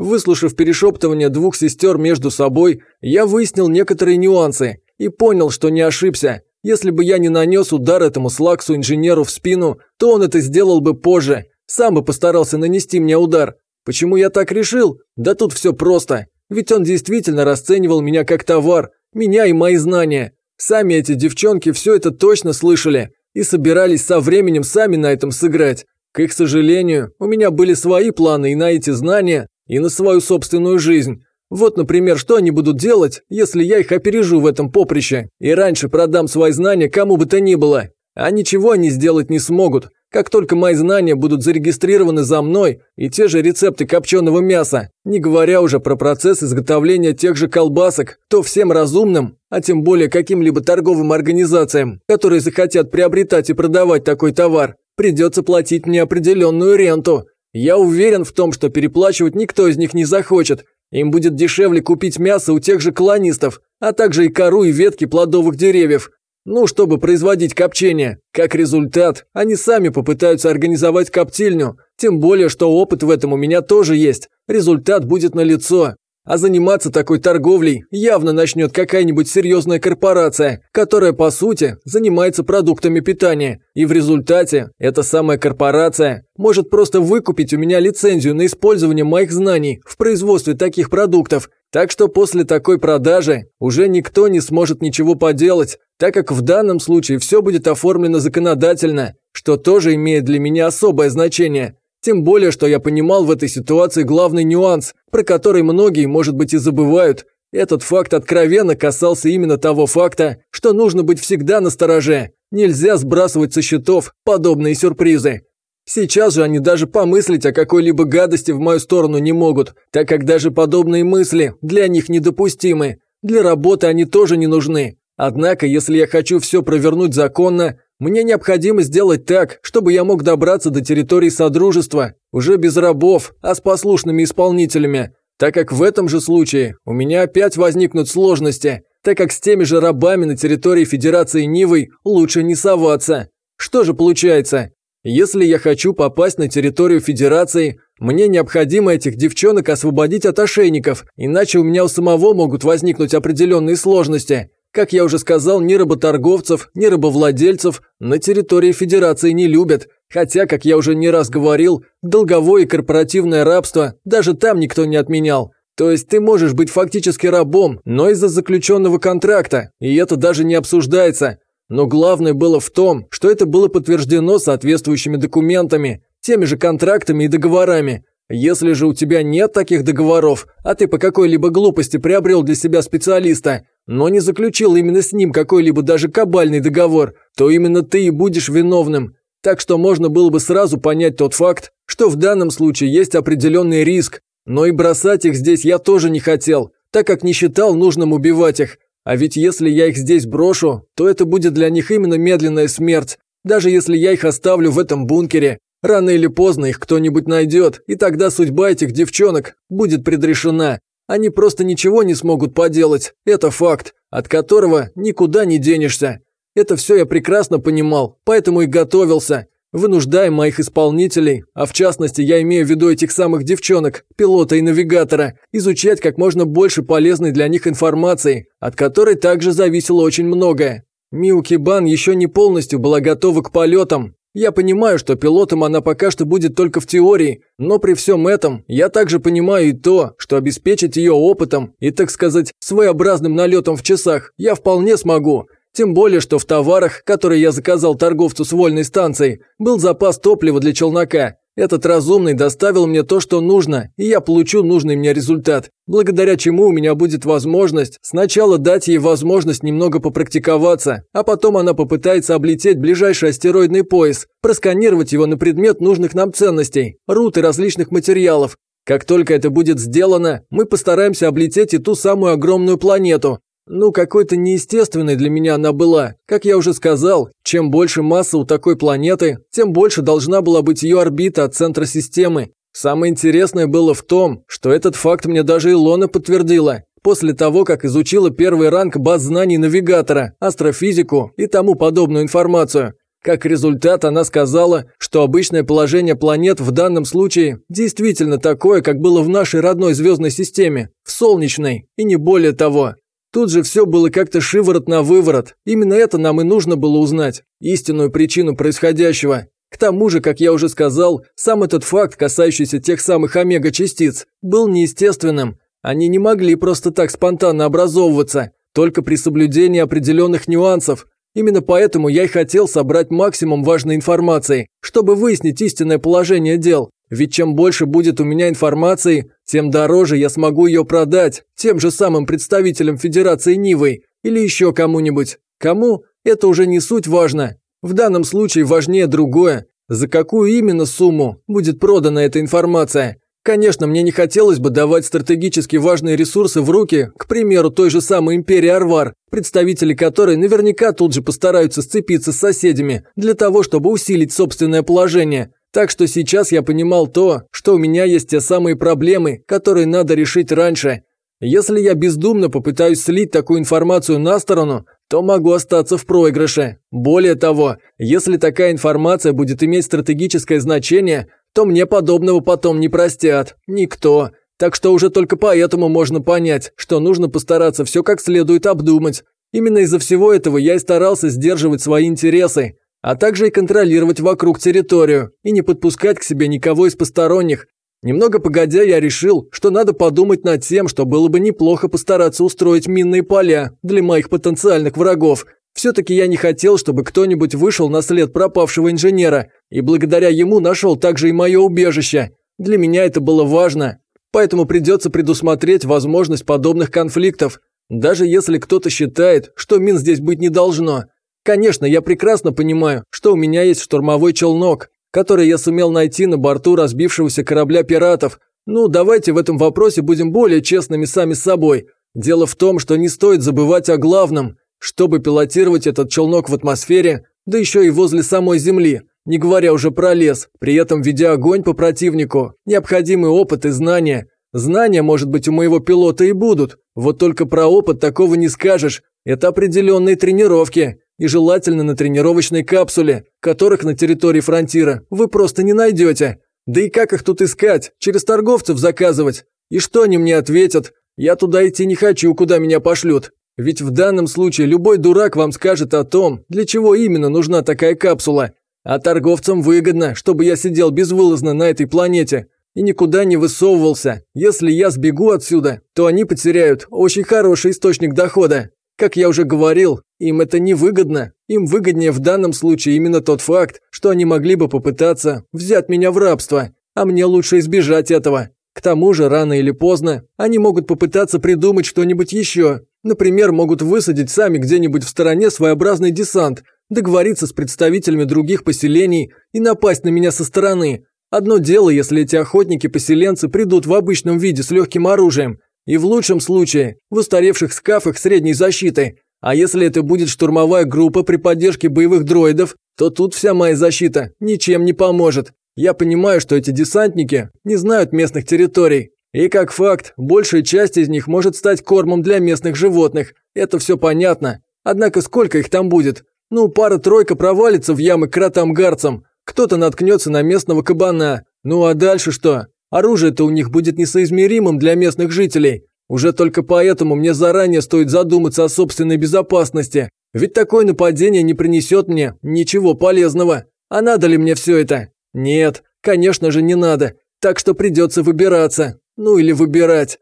Speaker 1: Выслушав перешептывание двух сестер между собой, я выяснил некоторые нюансы и понял, что не ошибся. Если бы я не нанес удар этому слаксу-инженеру в спину, то он это сделал бы позже. Сам бы постарался нанести мне удар. Почему я так решил? Да тут все просто. Ведь он действительно расценивал меня как товар, меня и мои знания. Сами эти девчонки все это точно слышали и собирались со временем сами на этом сыграть. К их сожалению, у меня были свои планы и на эти знания, и на свою собственную жизнь. Вот, например, что они будут делать, если я их опережу в этом поприще и раньше продам свои знания кому бы то ни было. А ничего они сделать не смогут. Как только мои знания будут зарегистрированы за мной и те же рецепты копченого мяса, не говоря уже про процесс изготовления тех же колбасок, то всем разумным, а тем более каким-либо торговым организациям, которые захотят приобретать и продавать такой товар, придется платить мне определенную ренту. Я уверен в том, что переплачивать никто из них не захочет. Им будет дешевле купить мясо у тех же колонистов, а также и кору и ветки плодовых деревьев, ну, чтобы производить копчение. Как результат, они сами попытаются организовать коптильню, тем более, что опыт в этом у меня тоже есть. Результат будет налицо. А заниматься такой торговлей явно начнет какая-нибудь серьезная корпорация, которая, по сути, занимается продуктами питания. И в результате эта самая корпорация может просто выкупить у меня лицензию на использование моих знаний в производстве таких продуктов. Так что после такой продажи уже никто не сможет ничего поделать, так как в данном случае все будет оформлено законодательно, что тоже имеет для меня особое значение. Тем более, что я понимал в этой ситуации главный нюанс, про который многие, может быть, и забывают. Этот факт откровенно касался именно того факта, что нужно быть всегда настороже. Нельзя сбрасывать со счетов подобные сюрпризы. Сейчас же они даже помыслить о какой-либо гадости в мою сторону не могут, так как даже подобные мысли для них недопустимы. Для работы они тоже не нужны. Однако, если я хочу все провернуть законно, мне необходимо сделать так, чтобы я мог добраться до территории Содружества уже без рабов, а с послушными исполнителями, так как в этом же случае у меня опять возникнут сложности, так как с теми же рабами на территории Федерации Нивой лучше не соваться. Что же получается? Если я хочу попасть на территорию Федерации, мне необходимо этих девчонок освободить от ошейников, иначе у меня у самого могут возникнуть определенные сложности. Как я уже сказал, ни работорговцев, ни рабовладельцев на территории Федерации не любят, хотя, как я уже не раз говорил, долговое и корпоративное рабство даже там никто не отменял. То есть ты можешь быть фактически рабом, но из-за заключенного контракта, и это даже не обсуждается. Но главное было в том, что это было подтверждено соответствующими документами, теми же контрактами и договорами. Если же у тебя нет таких договоров, а ты по какой-либо глупости приобрел для себя специалиста, но не заключил именно с ним какой-либо даже кабальный договор, то именно ты и будешь виновным. Так что можно было бы сразу понять тот факт, что в данном случае есть определенный риск, но и бросать их здесь я тоже не хотел, так как не считал нужным убивать их. А ведь если я их здесь брошу, то это будет для них именно медленная смерть, даже если я их оставлю в этом бункере. Рано или поздно их кто-нибудь найдет, и тогда судьба этих девчонок будет предрешена. Они просто ничего не смогут поделать, это факт, от которого никуда не денешься. Это все я прекрасно понимал, поэтому и готовился. Вынуждая моих исполнителей, а в частности я имею в виду этих самых девчонок, пилота и навигатора, изучать как можно больше полезной для них информации, от которой также зависело очень многое. Миуки Бан еще не полностью была готова к полетам, я понимаю, что пилотом она пока что будет только в теории, но при всем этом я также понимаю и то, что обеспечить ее опытом и, так сказать, своеобразным налетом в часах я вполне смогу. Тем более, что в товарах, которые я заказал торговцу с вольной станцией, был запас топлива для челнока, этот разумный доставил мне то, что нужно, и я получу нужный мне результат, благодаря чему у меня будет возможность сначала дать ей возможность немного попрактиковаться, а потом она попытается облететь ближайший астероидный пояс, просканировать его на предмет нужных нам ценностей, рут и различных материалов. Как только это будет сделано, мы постараемся облететь и ту самую огромную планету, ну, какой-то неестественной для меня она была. Как я уже сказал, чем больше масса у такой планеты, тем больше должна была быть ее орбита от центра системы. Самое интересное было в том, что этот факт мне даже Илона подтвердила. После того, как изучила первый ранг баз знаний навигатора, астрофизику и тому подобную информацию. Как результат, она сказала, что обычное положение планет в данном случае действительно такое, как было в нашей родной звездной системе, в Солнечной, и не более того. Тут же все было как-то шиворот на выворот. Именно это нам и нужно было узнать. Истинную причину происходящего. К тому же, как я уже сказал, сам этот факт, касающийся тех самых омега-частиц, был неестественным. Они не могли просто так спонтанно образовываться, только при соблюдении определенных нюансов. Именно поэтому я и хотел собрать максимум важной информации, чтобы выяснить истинное положение дел. Ведь чем больше будет у меня информации, тем дороже я смогу ее продать тем же самым представителям Федерации Нивы или еще кому-нибудь. Кому? Это уже не суть важно. В данном случае важнее другое. За какую именно сумму будет продана эта информация? Конечно, мне не хотелось бы давать стратегически важные ресурсы в руки, к примеру, той же самой империи Арвар, представители которой наверняка тут же постараются сцепиться с соседями для того, чтобы усилить собственное положение. Так что сейчас я понимал то, что у меня есть те самые проблемы, которые надо решить раньше. Если я бездумно попытаюсь слить такую информацию на сторону, то могу остаться в проигрыше. Более того, если такая информация будет иметь стратегическое значение, то мне подобного потом не простят. Никто. Так что уже только поэтому можно понять, что нужно постараться все как следует обдумать. Именно из-за всего этого я и старался сдерживать свои интересы, а также и контролировать вокруг территорию и не подпускать к себе никого из посторонних. Немного погодя, я решил, что надо подумать над тем, что было бы неплохо постараться устроить минные поля для моих потенциальных врагов – все-таки я не хотел, чтобы кто-нибудь вышел на след пропавшего инженера, и благодаря ему нашел также и мое убежище. Для меня это было важно. Поэтому придется предусмотреть возможность подобных конфликтов, даже если кто-то считает, что мин здесь быть не должно. Конечно, я прекрасно понимаю, что у меня есть штурмовой челнок, который я сумел найти на борту разбившегося корабля пиратов. Ну, давайте в этом вопросе будем более честными сами с собой. Дело в том, что не стоит забывать о главном. Чтобы пилотировать этот челнок в атмосфере, да еще и возле самой Земли, не говоря уже про лес, при этом ведя огонь по противнику, необходимый опыт и знания. Знания, может быть, у моего пилота и будут, вот только про опыт такого не скажешь. Это определенные тренировки, и желательно на тренировочной капсуле, которых на территории фронтира вы просто не найдете. Да и как их тут искать? Через торговцев заказывать? И что они мне ответят? Я туда идти не хочу, куда меня пошлют. Ведь в данном случае любой дурак вам скажет о том, для чего именно нужна такая капсула. А торговцам выгодно, чтобы я сидел безвылазно на этой планете и никуда не высовывался. Если я сбегу отсюда, то они потеряют очень хороший источник дохода. Как я уже говорил, им это не выгодно. Им выгоднее в данном случае именно тот факт, что они могли бы попытаться взять меня в рабство, а мне лучше избежать этого. К тому же, рано или поздно, они могут попытаться придумать что-нибудь еще, Например, могут высадить сами где-нибудь в стороне своеобразный десант, договориться с представителями других поселений и напасть на меня со стороны. Одно дело, если эти охотники-поселенцы придут в обычном виде с легким оружием, и в лучшем случае в устаревших скафах средней защиты. А если это будет штурмовая группа при поддержке боевых дроидов, то тут вся моя защита ничем не поможет. Я понимаю, что эти десантники не знают местных территорий, и как факт, большая часть из них может стать кормом для местных животных. Это все понятно. Однако сколько их там будет? Ну, пара-тройка провалится в ямы кротам-гарцам. Кто-то наткнется на местного кабана. Ну а дальше что? Оружие-то у них будет несоизмеримым для местных жителей. Уже только поэтому мне заранее стоит задуматься о собственной безопасности. Ведь такое нападение не принесет мне ничего полезного. А надо ли мне все это? Нет, конечно же не надо. Так что придется выбираться. Ну или выбирать.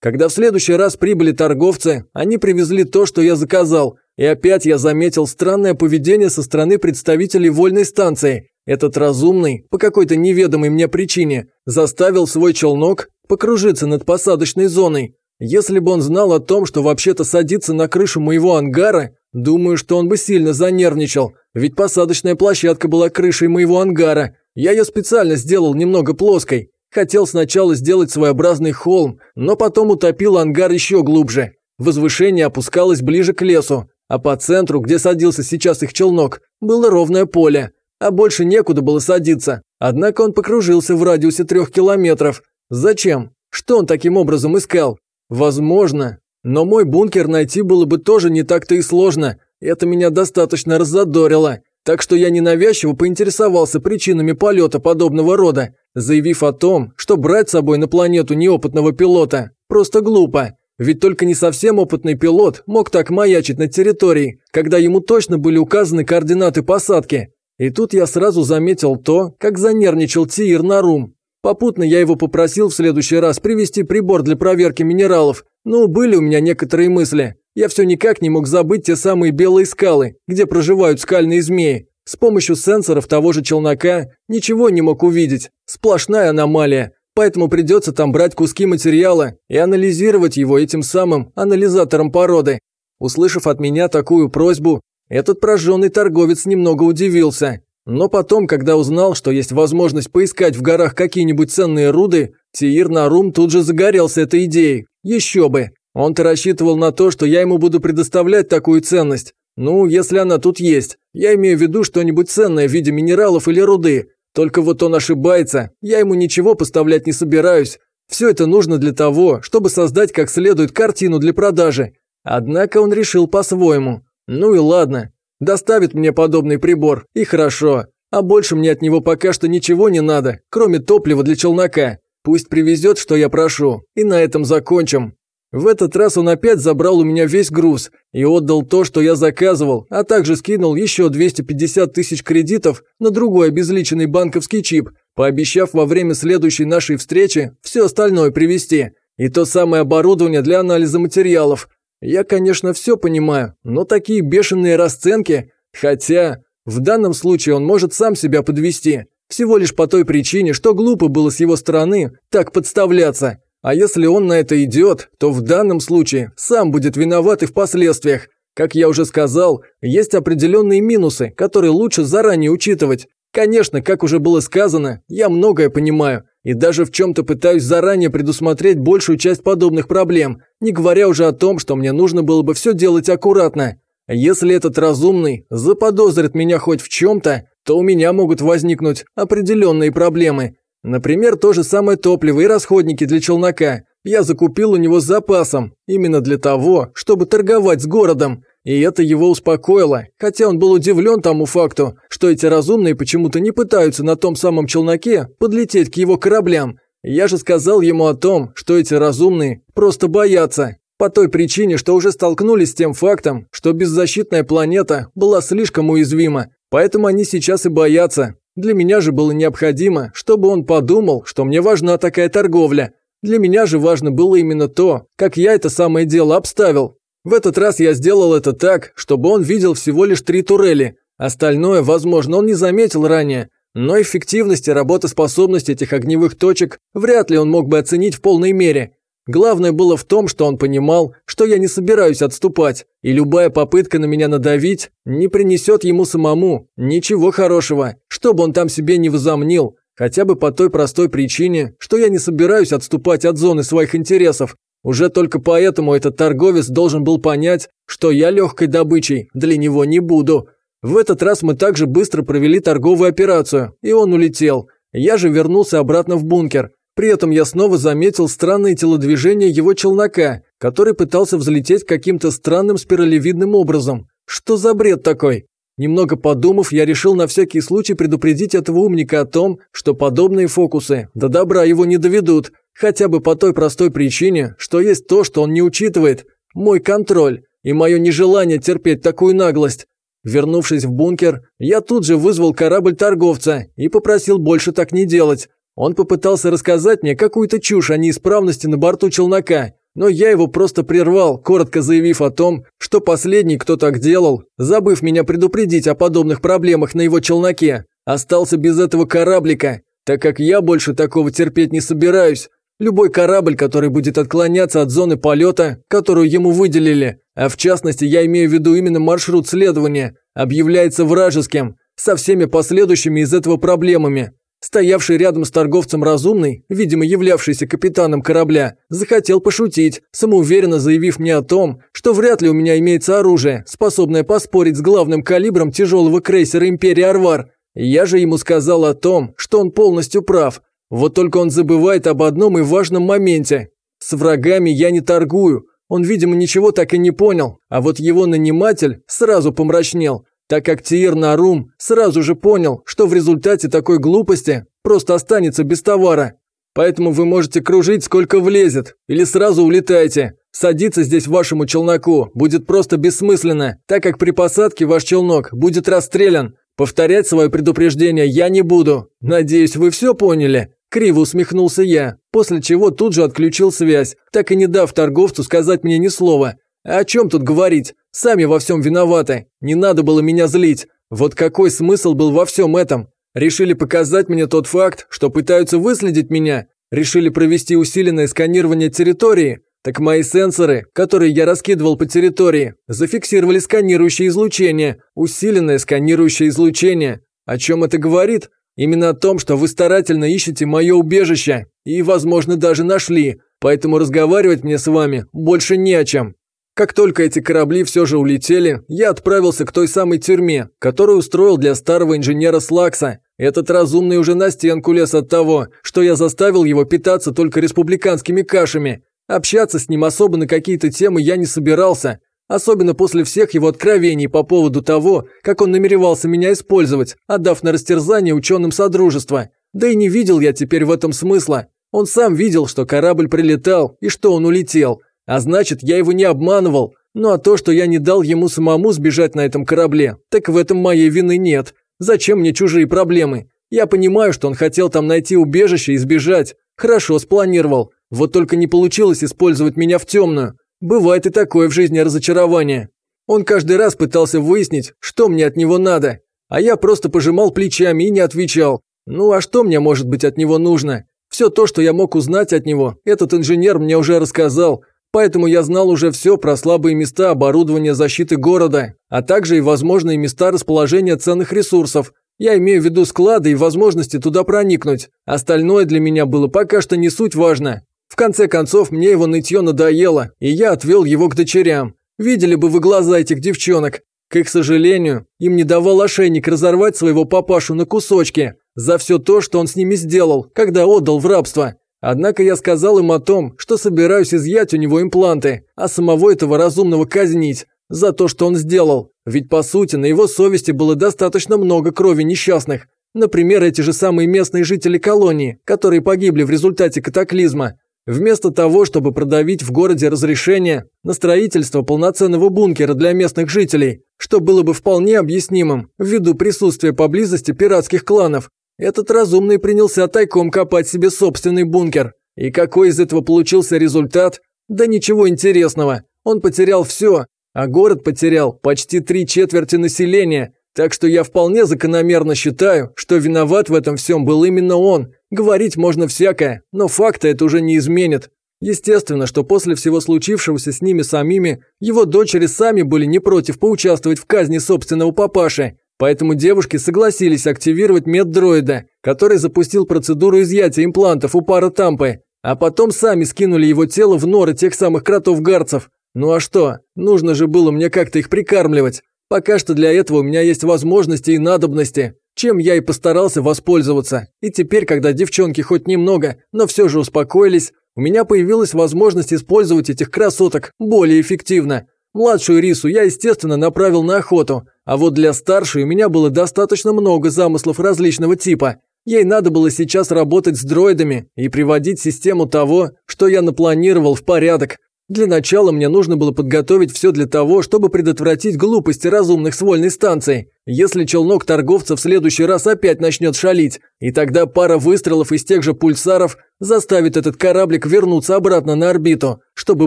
Speaker 1: Когда в следующий раз прибыли торговцы, они привезли то, что я заказал. И опять я заметил странное поведение со стороны представителей вольной станции. Этот разумный, по какой-то неведомой мне причине, заставил свой челнок покружиться над посадочной зоной. Если бы он знал о том, что вообще-то садится на крышу моего ангара, думаю, что он бы сильно занервничал, ведь посадочная площадка была крышей моего ангара. Я ее специально сделал немного плоской, Хотел сначала сделать своеобразный холм, но потом утопил ангар еще глубже. Возвышение опускалось ближе к лесу, а по центру, где садился сейчас их челнок, было ровное поле. А больше некуда было садиться. Однако он покружился в радиусе трех километров. Зачем? Что он таким образом искал? Возможно. Но мой бункер найти было бы тоже не так-то и сложно. Это меня достаточно раззадорило. Так что я ненавязчиво поинтересовался причинами полета подобного рода, заявив о том, что брать с собой на планету неопытного пилота просто глупо. Ведь только не совсем опытный пилот мог так маячить на территории, когда ему точно были указаны координаты посадки. И тут я сразу заметил то, как занервничал Тиир Нарум. Попутно я его попросил в следующий раз привезти прибор для проверки минералов. Ну, были у меня некоторые мысли. Я все никак не мог забыть те самые белые скалы, где проживают скальные змеи. С помощью сенсоров того же челнока ничего не мог увидеть. Сплошная аномалия. Поэтому придется там брать куски материала и анализировать его этим самым анализатором породы. Услышав от меня такую просьбу, этот прожженный торговец немного удивился. Но потом, когда узнал, что есть возможность поискать в горах какие-нибудь ценные руды, Тиир Нарум тут же загорелся этой идеей. Еще бы. Он-то рассчитывал на то, что я ему буду предоставлять такую ценность. Ну, если она тут есть. Я имею в виду что-нибудь ценное в виде минералов или руды. Только вот он ошибается. Я ему ничего поставлять не собираюсь. Все это нужно для того, чтобы создать как следует картину для продажи. Однако он решил по-своему. Ну и ладно. Доставит мне подобный прибор, и хорошо. А больше мне от него пока что ничего не надо, кроме топлива для челнока. Пусть привезет, что я прошу, и на этом закончим. В этот раз он опять забрал у меня весь груз и отдал то, что я заказывал, а также скинул еще 250 тысяч кредитов на другой обезличенный банковский чип, пообещав во время следующей нашей встречи все остальное привезти. И то самое оборудование для анализа материалов. Я, конечно, все понимаю, но такие бешеные расценки... Хотя, в данном случае он может сам себя подвести. Всего лишь по той причине, что глупо было с его стороны так подставляться. А если он на это идет, то в данном случае сам будет виноват и в последствиях. Как я уже сказал, есть определенные минусы, которые лучше заранее учитывать. Конечно, как уже было сказано, я многое понимаю и даже в чем-то пытаюсь заранее предусмотреть большую часть подобных проблем, не говоря уже о том, что мне нужно было бы все делать аккуратно. Если этот разумный заподозрит меня хоть в чем-то, то у меня могут возникнуть определенные проблемы, Например, то же самое топливо и расходники для челнока. Я закупил у него с запасом, именно для того, чтобы торговать с городом. И это его успокоило, хотя он был удивлен тому факту, что эти разумные почему-то не пытаются на том самом челноке подлететь к его кораблям. Я же сказал ему о том, что эти разумные просто боятся. По той причине, что уже столкнулись с тем фактом, что беззащитная планета была слишком уязвима. Поэтому они сейчас и боятся, для меня же было необходимо, чтобы он подумал, что мне важна такая торговля. Для меня же важно было именно то, как я это самое дело обставил. В этот раз я сделал это так, чтобы он видел всего лишь три турели. Остальное, возможно, он не заметил ранее. Но эффективность и работоспособность этих огневых точек вряд ли он мог бы оценить в полной мере. Главное было в том, что он понимал, что я не собираюсь отступать, и любая попытка на меня надавить не принесет ему самому ничего хорошего, чтобы он там себе не возомнил, хотя бы по той простой причине, что я не собираюсь отступать от зоны своих интересов. Уже только поэтому этот торговец должен был понять, что я легкой добычей для него не буду. В этот раз мы также быстро провели торговую операцию, и он улетел. Я же вернулся обратно в бункер. При этом я снова заметил странные телодвижения его челнока, который пытался взлететь каким-то странным спиралевидным образом. Что за бред такой? Немного подумав, я решил на всякий случай предупредить этого умника о том, что подобные фокусы до добра его не доведут, хотя бы по той простой причине, что есть то, что он не учитывает – мой контроль и мое нежелание терпеть такую наглость. Вернувшись в бункер, я тут же вызвал корабль торговца и попросил больше так не делать, он попытался рассказать мне какую-то чушь о неисправности на борту челнока, но я его просто прервал, коротко заявив о том, что последний, кто так делал, забыв меня предупредить о подобных проблемах на его челноке, остался без этого кораблика, так как я больше такого терпеть не собираюсь. Любой корабль, который будет отклоняться от зоны полета, которую ему выделили, а в частности я имею в виду именно маршрут следования, объявляется вражеским, со всеми последующими из этого проблемами. Стоявший рядом с торговцем разумный, видимо являвшийся капитаном корабля, захотел пошутить, самоуверенно заявив мне о том, что вряд ли у меня имеется оружие, способное поспорить с главным калибром тяжелого крейсера Империи Арвар. Я же ему сказал о том, что он полностью прав. Вот только он забывает об одном и важном моменте. С врагами я не торгую. Он, видимо, ничего так и не понял, а вот его наниматель сразу помрачнел так как Тиир Нарум сразу же понял, что в результате такой глупости просто останется без товара. Поэтому вы можете кружить сколько влезет, или сразу улетайте. Садиться здесь вашему челноку будет просто бессмысленно, так как при посадке ваш челнок будет расстрелян. Повторять свое предупреждение я не буду. Надеюсь, вы все поняли?» Криво усмехнулся я, после чего тут же отключил связь, так и не дав торговцу сказать мне ни слова. А о чем тут говорить? Сами во всем виноваты. Не надо было меня злить. Вот какой смысл был во всем этом? Решили показать мне тот факт, что пытаются выследить меня? Решили провести усиленное сканирование территории? Так мои сенсоры, которые я раскидывал по территории, зафиксировали сканирующее излучение, усиленное сканирующее излучение. О чем это говорит? Именно о том, что вы старательно ищете мое убежище и, возможно, даже нашли, поэтому разговаривать мне с вами больше не о чем. Как только эти корабли все же улетели, я отправился к той самой тюрьме, которую устроил для старого инженера Слакса. Этот разумный уже на стенку лез от того, что я заставил его питаться только республиканскими кашами. Общаться с ним особо на какие-то темы я не собирался, особенно после всех его откровений по поводу того, как он намеревался меня использовать, отдав на растерзание ученым Содружества. Да и не видел я теперь в этом смысла. Он сам видел, что корабль прилетал и что он улетел – а значит, я его не обманывал. Ну а то, что я не дал ему самому сбежать на этом корабле, так в этом моей вины нет. Зачем мне чужие проблемы? Я понимаю, что он хотел там найти убежище и сбежать. Хорошо спланировал. Вот только не получилось использовать меня в темную. Бывает и такое в жизни разочарование. Он каждый раз пытался выяснить, что мне от него надо. А я просто пожимал плечами и не отвечал. Ну а что мне может быть от него нужно? Все то, что я мог узнать от него, этот инженер мне уже рассказал. Поэтому я знал уже все про слабые места оборудования защиты города, а также и возможные места расположения ценных ресурсов. Я имею в виду склады и возможности туда проникнуть. Остальное для меня было пока что не суть важно. В конце концов, мне его нытье надоело, и я отвел его к дочерям. Видели бы вы глаза этих девчонок. К их сожалению, им не давал ошейник разорвать своего папашу на кусочки за все то, что он с ними сделал, когда отдал в рабство. Однако я сказал им о том, что собираюсь изъять у него импланты, а самого этого разумного казнить за то, что он сделал. Ведь по сути на его совести было достаточно много крови несчастных. Например, эти же самые местные жители колонии, которые погибли в результате катаклизма. Вместо того, чтобы продавить в городе разрешение на строительство полноценного бункера для местных жителей, что было бы вполне объяснимым ввиду присутствия поблизости пиратских кланов, этот разумный принялся тайком копать себе собственный бункер. И какой из этого получился результат? Да ничего интересного. Он потерял все, а город потерял почти три четверти населения. Так что я вполне закономерно считаю, что виноват в этом всем был именно он. Говорить можно всякое, но факта это уже не изменит. Естественно, что после всего случившегося с ними самими, его дочери сами были не против поучаствовать в казни собственного папаши. Поэтому девушки согласились активировать меддроида, который запустил процедуру изъятия имплантов у пара Тампы, а потом сами скинули его тело в норы тех самых кротов-гарцев. Ну а что, нужно же было мне как-то их прикармливать. Пока что для этого у меня есть возможности и надобности, чем я и постарался воспользоваться. И теперь, когда девчонки хоть немного, но все же успокоились, у меня появилась возможность использовать этих красоток более эффективно. Младшую Рису я, естественно, направил на охоту, а вот для старшей у меня было достаточно много замыслов различного типа. Ей надо было сейчас работать с дроидами и приводить систему того, что я напланировал в порядок. Для начала мне нужно было подготовить все для того, чтобы предотвратить глупости разумных с вольной станции. Если челнок торговца в следующий раз опять начнет шалить, и тогда пара выстрелов из тех же пульсаров заставит этот кораблик вернуться обратно на орбиту, чтобы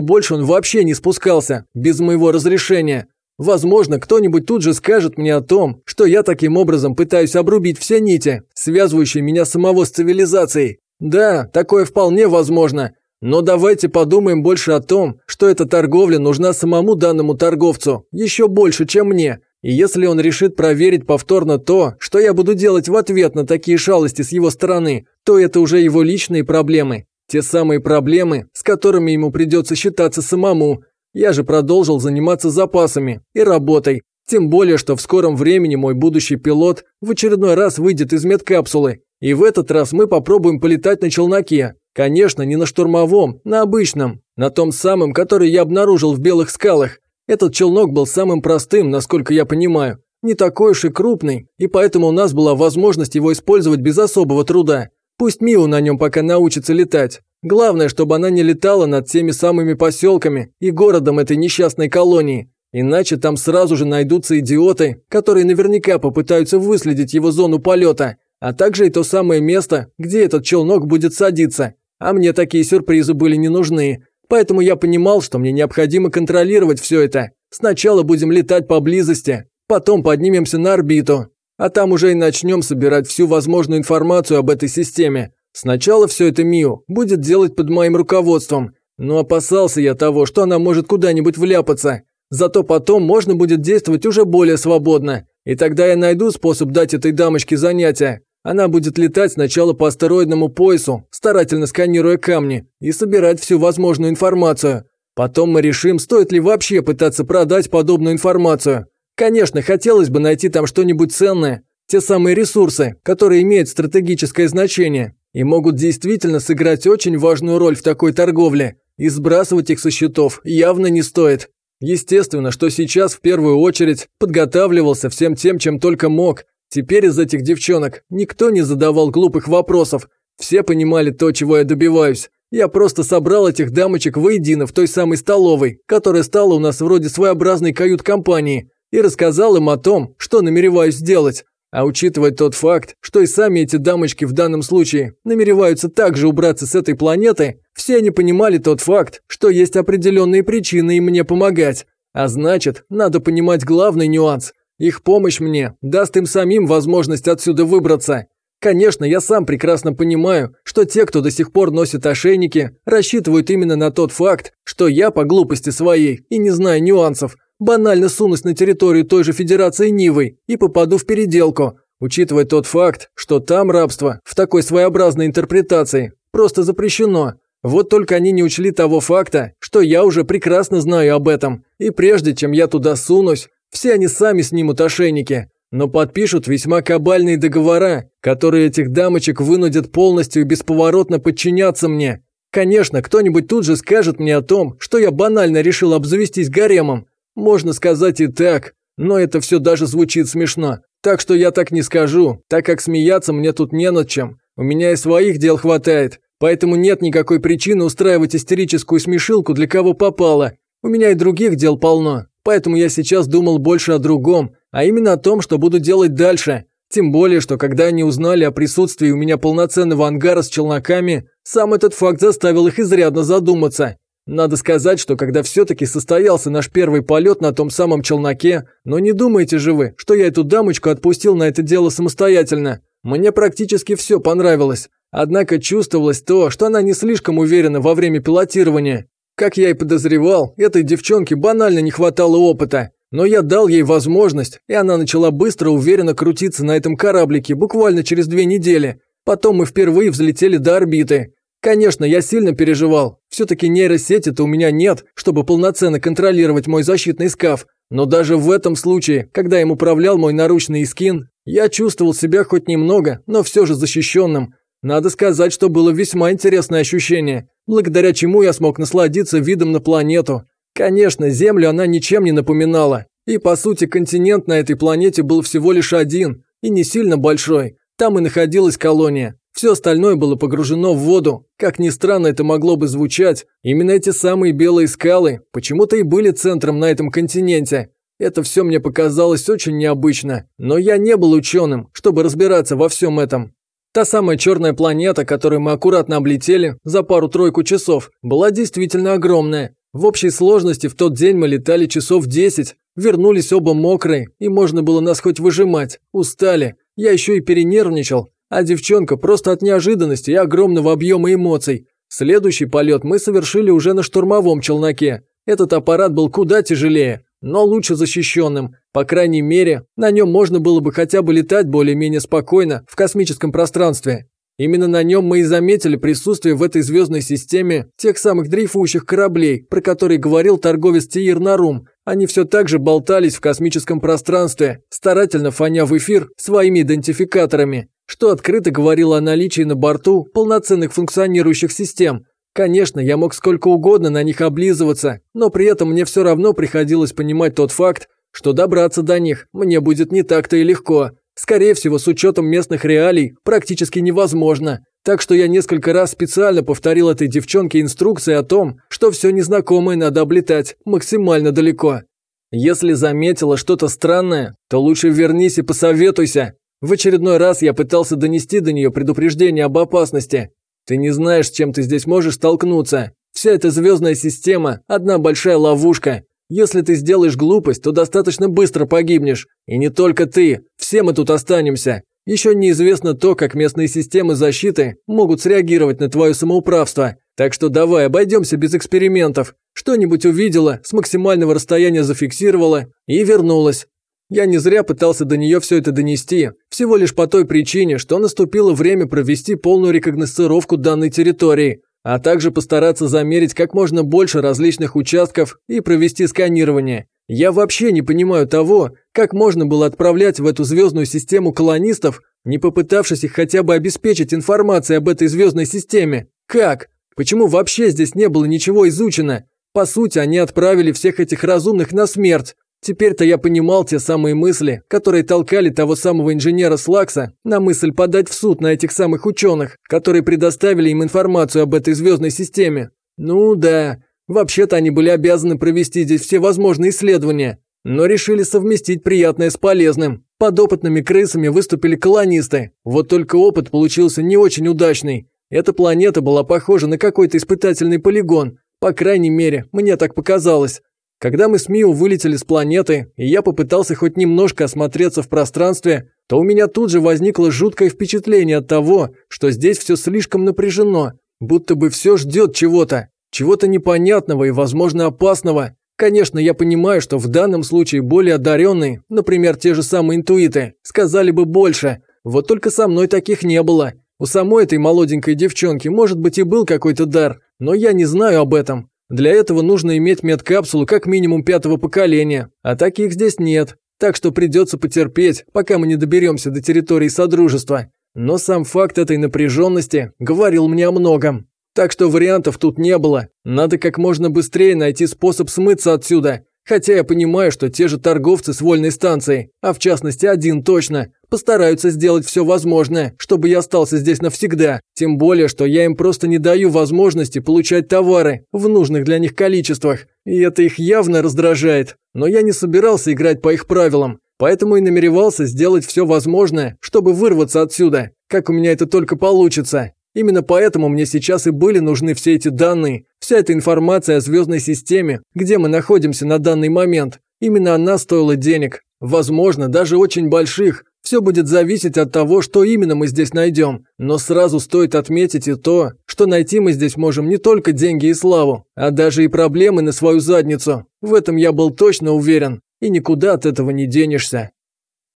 Speaker 1: больше он вообще не спускался, без моего разрешения. Возможно, кто-нибудь тут же скажет мне о том, что я таким образом пытаюсь обрубить все нити, связывающие меня самого с цивилизацией. Да, такое вполне возможно. Но давайте подумаем больше о том, что эта торговля нужна самому данному торговцу, еще больше, чем мне. И если он решит проверить повторно то, что я буду делать в ответ на такие шалости с его стороны, то это уже его личные проблемы. Те самые проблемы, с которыми ему придется считаться самому. Я же продолжил заниматься запасами и работой. Тем более, что в скором времени мой будущий пилот в очередной раз выйдет из медкапсулы. И в этот раз мы попробуем полетать на челноке. Конечно, не на штурмовом, на обычном, на том самом, который я обнаружил в Белых скалах. Этот челнок был самым простым, насколько я понимаю. Не такой уж и крупный, и поэтому у нас была возможность его использовать без особого труда. Пусть Миу на нем пока научится летать. Главное, чтобы она не летала над теми самыми поселками и городом этой несчастной колонии. Иначе там сразу же найдутся идиоты, которые наверняка попытаются выследить его зону полета, а также и то самое место, где этот челнок будет садиться. А мне такие сюрпризы были не нужны. Поэтому я понимал, что мне необходимо контролировать все это. Сначала будем летать поблизости, потом поднимемся на орбиту, а там уже и начнем собирать всю возможную информацию об этой системе. Сначала все это Миу будет делать под моим руководством, но опасался я того, что она может куда-нибудь вляпаться. Зато потом можно будет действовать уже более свободно, и тогда я найду способ дать этой дамочке занятия. Она будет летать сначала по астероидному поясу, старательно сканируя камни, и собирать всю возможную информацию. Потом мы решим, стоит ли вообще пытаться продать подобную информацию. Конечно, хотелось бы найти там что-нибудь ценное, те самые ресурсы, которые имеют стратегическое значение и могут действительно сыграть очень важную роль в такой торговле, и сбрасывать их со счетов явно не стоит. Естественно, что сейчас в первую очередь подготавливался всем тем, чем только мог, Теперь из этих девчонок никто не задавал глупых вопросов. Все понимали то, чего я добиваюсь. Я просто собрал этих дамочек воедино в той самой столовой, которая стала у нас вроде своеобразной кают-компании, и рассказал им о том, что намереваюсь сделать. А учитывая тот факт, что и сами эти дамочки в данном случае намереваются также убраться с этой планеты, все они понимали тот факт, что есть определенные причины им мне помогать. А значит, надо понимать главный нюанс – их помощь мне даст им самим возможность отсюда выбраться. Конечно, я сам прекрасно понимаю, что те, кто до сих пор носит ошейники, рассчитывают именно на тот факт, что я по глупости своей и не зная нюансов, банально сунусь на территорию той же Федерации Нивы и попаду в переделку, учитывая тот факт, что там рабство в такой своеобразной интерпретации просто запрещено. Вот только они не учли того факта, что я уже прекрасно знаю об этом, и прежде чем я туда сунусь, все они сами снимут ошейники, но подпишут весьма кабальные договора, которые этих дамочек вынудят полностью и бесповоротно подчиняться мне. Конечно, кто-нибудь тут же скажет мне о том, что я банально решил обзавестись гаремом. Можно сказать и так, но это все даже звучит смешно. Так что я так не скажу, так как смеяться мне тут не над чем. У меня и своих дел хватает, поэтому нет никакой причины устраивать истерическую смешилку для кого попало. У меня и других дел полно. Поэтому я сейчас думал больше о другом, а именно о том, что буду делать дальше. Тем более, что когда они узнали о присутствии у меня полноценного ангара с челноками, сам этот факт заставил их изрядно задуматься. Надо сказать, что когда все-таки состоялся наш первый полет на том самом челноке, но не думайте же вы, что я эту дамочку отпустил на это дело самостоятельно. Мне практически все понравилось. Однако чувствовалось то, что она не слишком уверена во время пилотирования. Как я и подозревал, этой девчонке банально не хватало опыта. Но я дал ей возможность, и она начала быстро уверенно крутиться на этом кораблике буквально через две недели. Потом мы впервые взлетели до орбиты. Конечно, я сильно переживал. Все-таки нейросети-то у меня нет, чтобы полноценно контролировать мой защитный скаф. Но даже в этом случае, когда им управлял мой наручный скин, я чувствовал себя хоть немного, но все же защищенным. Надо сказать, что было весьма интересное ощущение благодаря чему я смог насладиться видом на планету. Конечно, Землю она ничем не напоминала, и по сути континент на этой планете был всего лишь один, и не сильно большой. Там и находилась колония. Все остальное было погружено в воду. Как ни странно это могло бы звучать, именно эти самые белые скалы почему-то и были центром на этом континенте. Это все мне показалось очень необычно, но я не был ученым, чтобы разбираться во всем этом. Та самая черная планета, которую мы аккуратно облетели за пару-тройку часов, была действительно огромная. В общей сложности в тот день мы летали часов 10, вернулись оба мокрые, и можно было нас хоть выжимать. Устали. Я еще и перенервничал, а девчонка просто от неожиданности и огромного объема эмоций. Следующий полет мы совершили уже на штурмовом челноке. Этот аппарат был куда тяжелее, но лучше защищенным. По крайней мере, на нем можно было бы хотя бы летать более-менее спокойно в космическом пространстве. Именно на нем мы и заметили присутствие в этой звездной системе тех самых дрейфующих кораблей, про которые говорил торговец Тиир Нарум. Они все так же болтались в космическом пространстве, старательно фоня в эфир своими идентификаторами, что открыто говорило о наличии на борту полноценных функционирующих систем, Конечно, я мог сколько угодно на них облизываться, но при этом мне все равно приходилось понимать тот факт, что добраться до них мне будет не так-то и легко. Скорее всего, с учетом местных реалий, практически невозможно. Так что я несколько раз специально повторил этой девчонке инструкции о том, что все незнакомое надо облетать максимально далеко. Если заметила что-то странное, то лучше вернись и посоветуйся. В очередной раз я пытался донести до нее предупреждение об опасности, ты не знаешь, с чем ты здесь можешь столкнуться. Вся эта звездная система – одна большая ловушка. Если ты сделаешь глупость, то достаточно быстро погибнешь. И не только ты, все мы тут останемся. Еще неизвестно то, как местные системы защиты могут среагировать на твое самоуправство. Так что давай обойдемся без экспериментов. Что-нибудь увидела, с максимального расстояния зафиксировала и вернулась. Я не зря пытался до нее все это донести, всего лишь по той причине, что наступило время провести полную рекогносцировку данной территории, а также постараться замерить как можно больше различных участков и провести сканирование. Я вообще не понимаю того, как можно было отправлять в эту звездную систему колонистов, не попытавшись их хотя бы обеспечить информацией об этой звездной системе. Как? Почему вообще здесь не было ничего изучено? По сути, они отправили всех этих разумных на смерть, Теперь-то я понимал те самые мысли, которые толкали того самого инженера Слакса на мысль подать в суд на этих самых ученых, которые предоставили им информацию об этой звездной системе. Ну да, вообще-то они были обязаны провести здесь все возможные исследования, но решили совместить приятное с полезным. Подопытными крысами выступили колонисты, вот только опыт получился не очень удачный. Эта планета была похожа на какой-то испытательный полигон, по крайней мере, мне так показалось. Когда мы с Мио вылетели с планеты, и я попытался хоть немножко осмотреться в пространстве, то у меня тут же возникло жуткое впечатление от того, что здесь все слишком напряжено, будто бы все ждет чего-то, чего-то непонятного и, возможно, опасного. Конечно, я понимаю, что в данном случае более одаренные, например, те же самые интуиты, сказали бы больше, вот только со мной таких не было. У самой этой молоденькой девчонки, может быть, и был какой-то дар, но я не знаю об этом. Для этого нужно иметь медкапсулу как минимум пятого поколения, а таких здесь нет. Так что придется потерпеть, пока мы не доберемся до территории Содружества. Но сам факт этой напряженности говорил мне о многом. Так что вариантов тут не было. Надо как можно быстрее найти способ смыться отсюда. Хотя я понимаю, что те же торговцы с вольной станцией, а в частности один точно, постараются сделать все возможное, чтобы я остался здесь навсегда. Тем более, что я им просто не даю возможности получать товары в нужных для них количествах. И это их явно раздражает. Но я не собирался играть по их правилам. Поэтому и намеревался сделать все возможное, чтобы вырваться отсюда, как у меня это только получится. Именно поэтому мне сейчас и были нужны все эти данные, вся эта информация о звездной системе, где мы находимся на данный момент. Именно она стоила денег. Возможно, даже очень больших. Все будет зависеть от того, что именно мы здесь найдем. Но сразу стоит отметить и то, что найти мы здесь можем не только деньги и славу, а даже и проблемы на свою задницу. В этом я был точно уверен. И никуда от этого не денешься.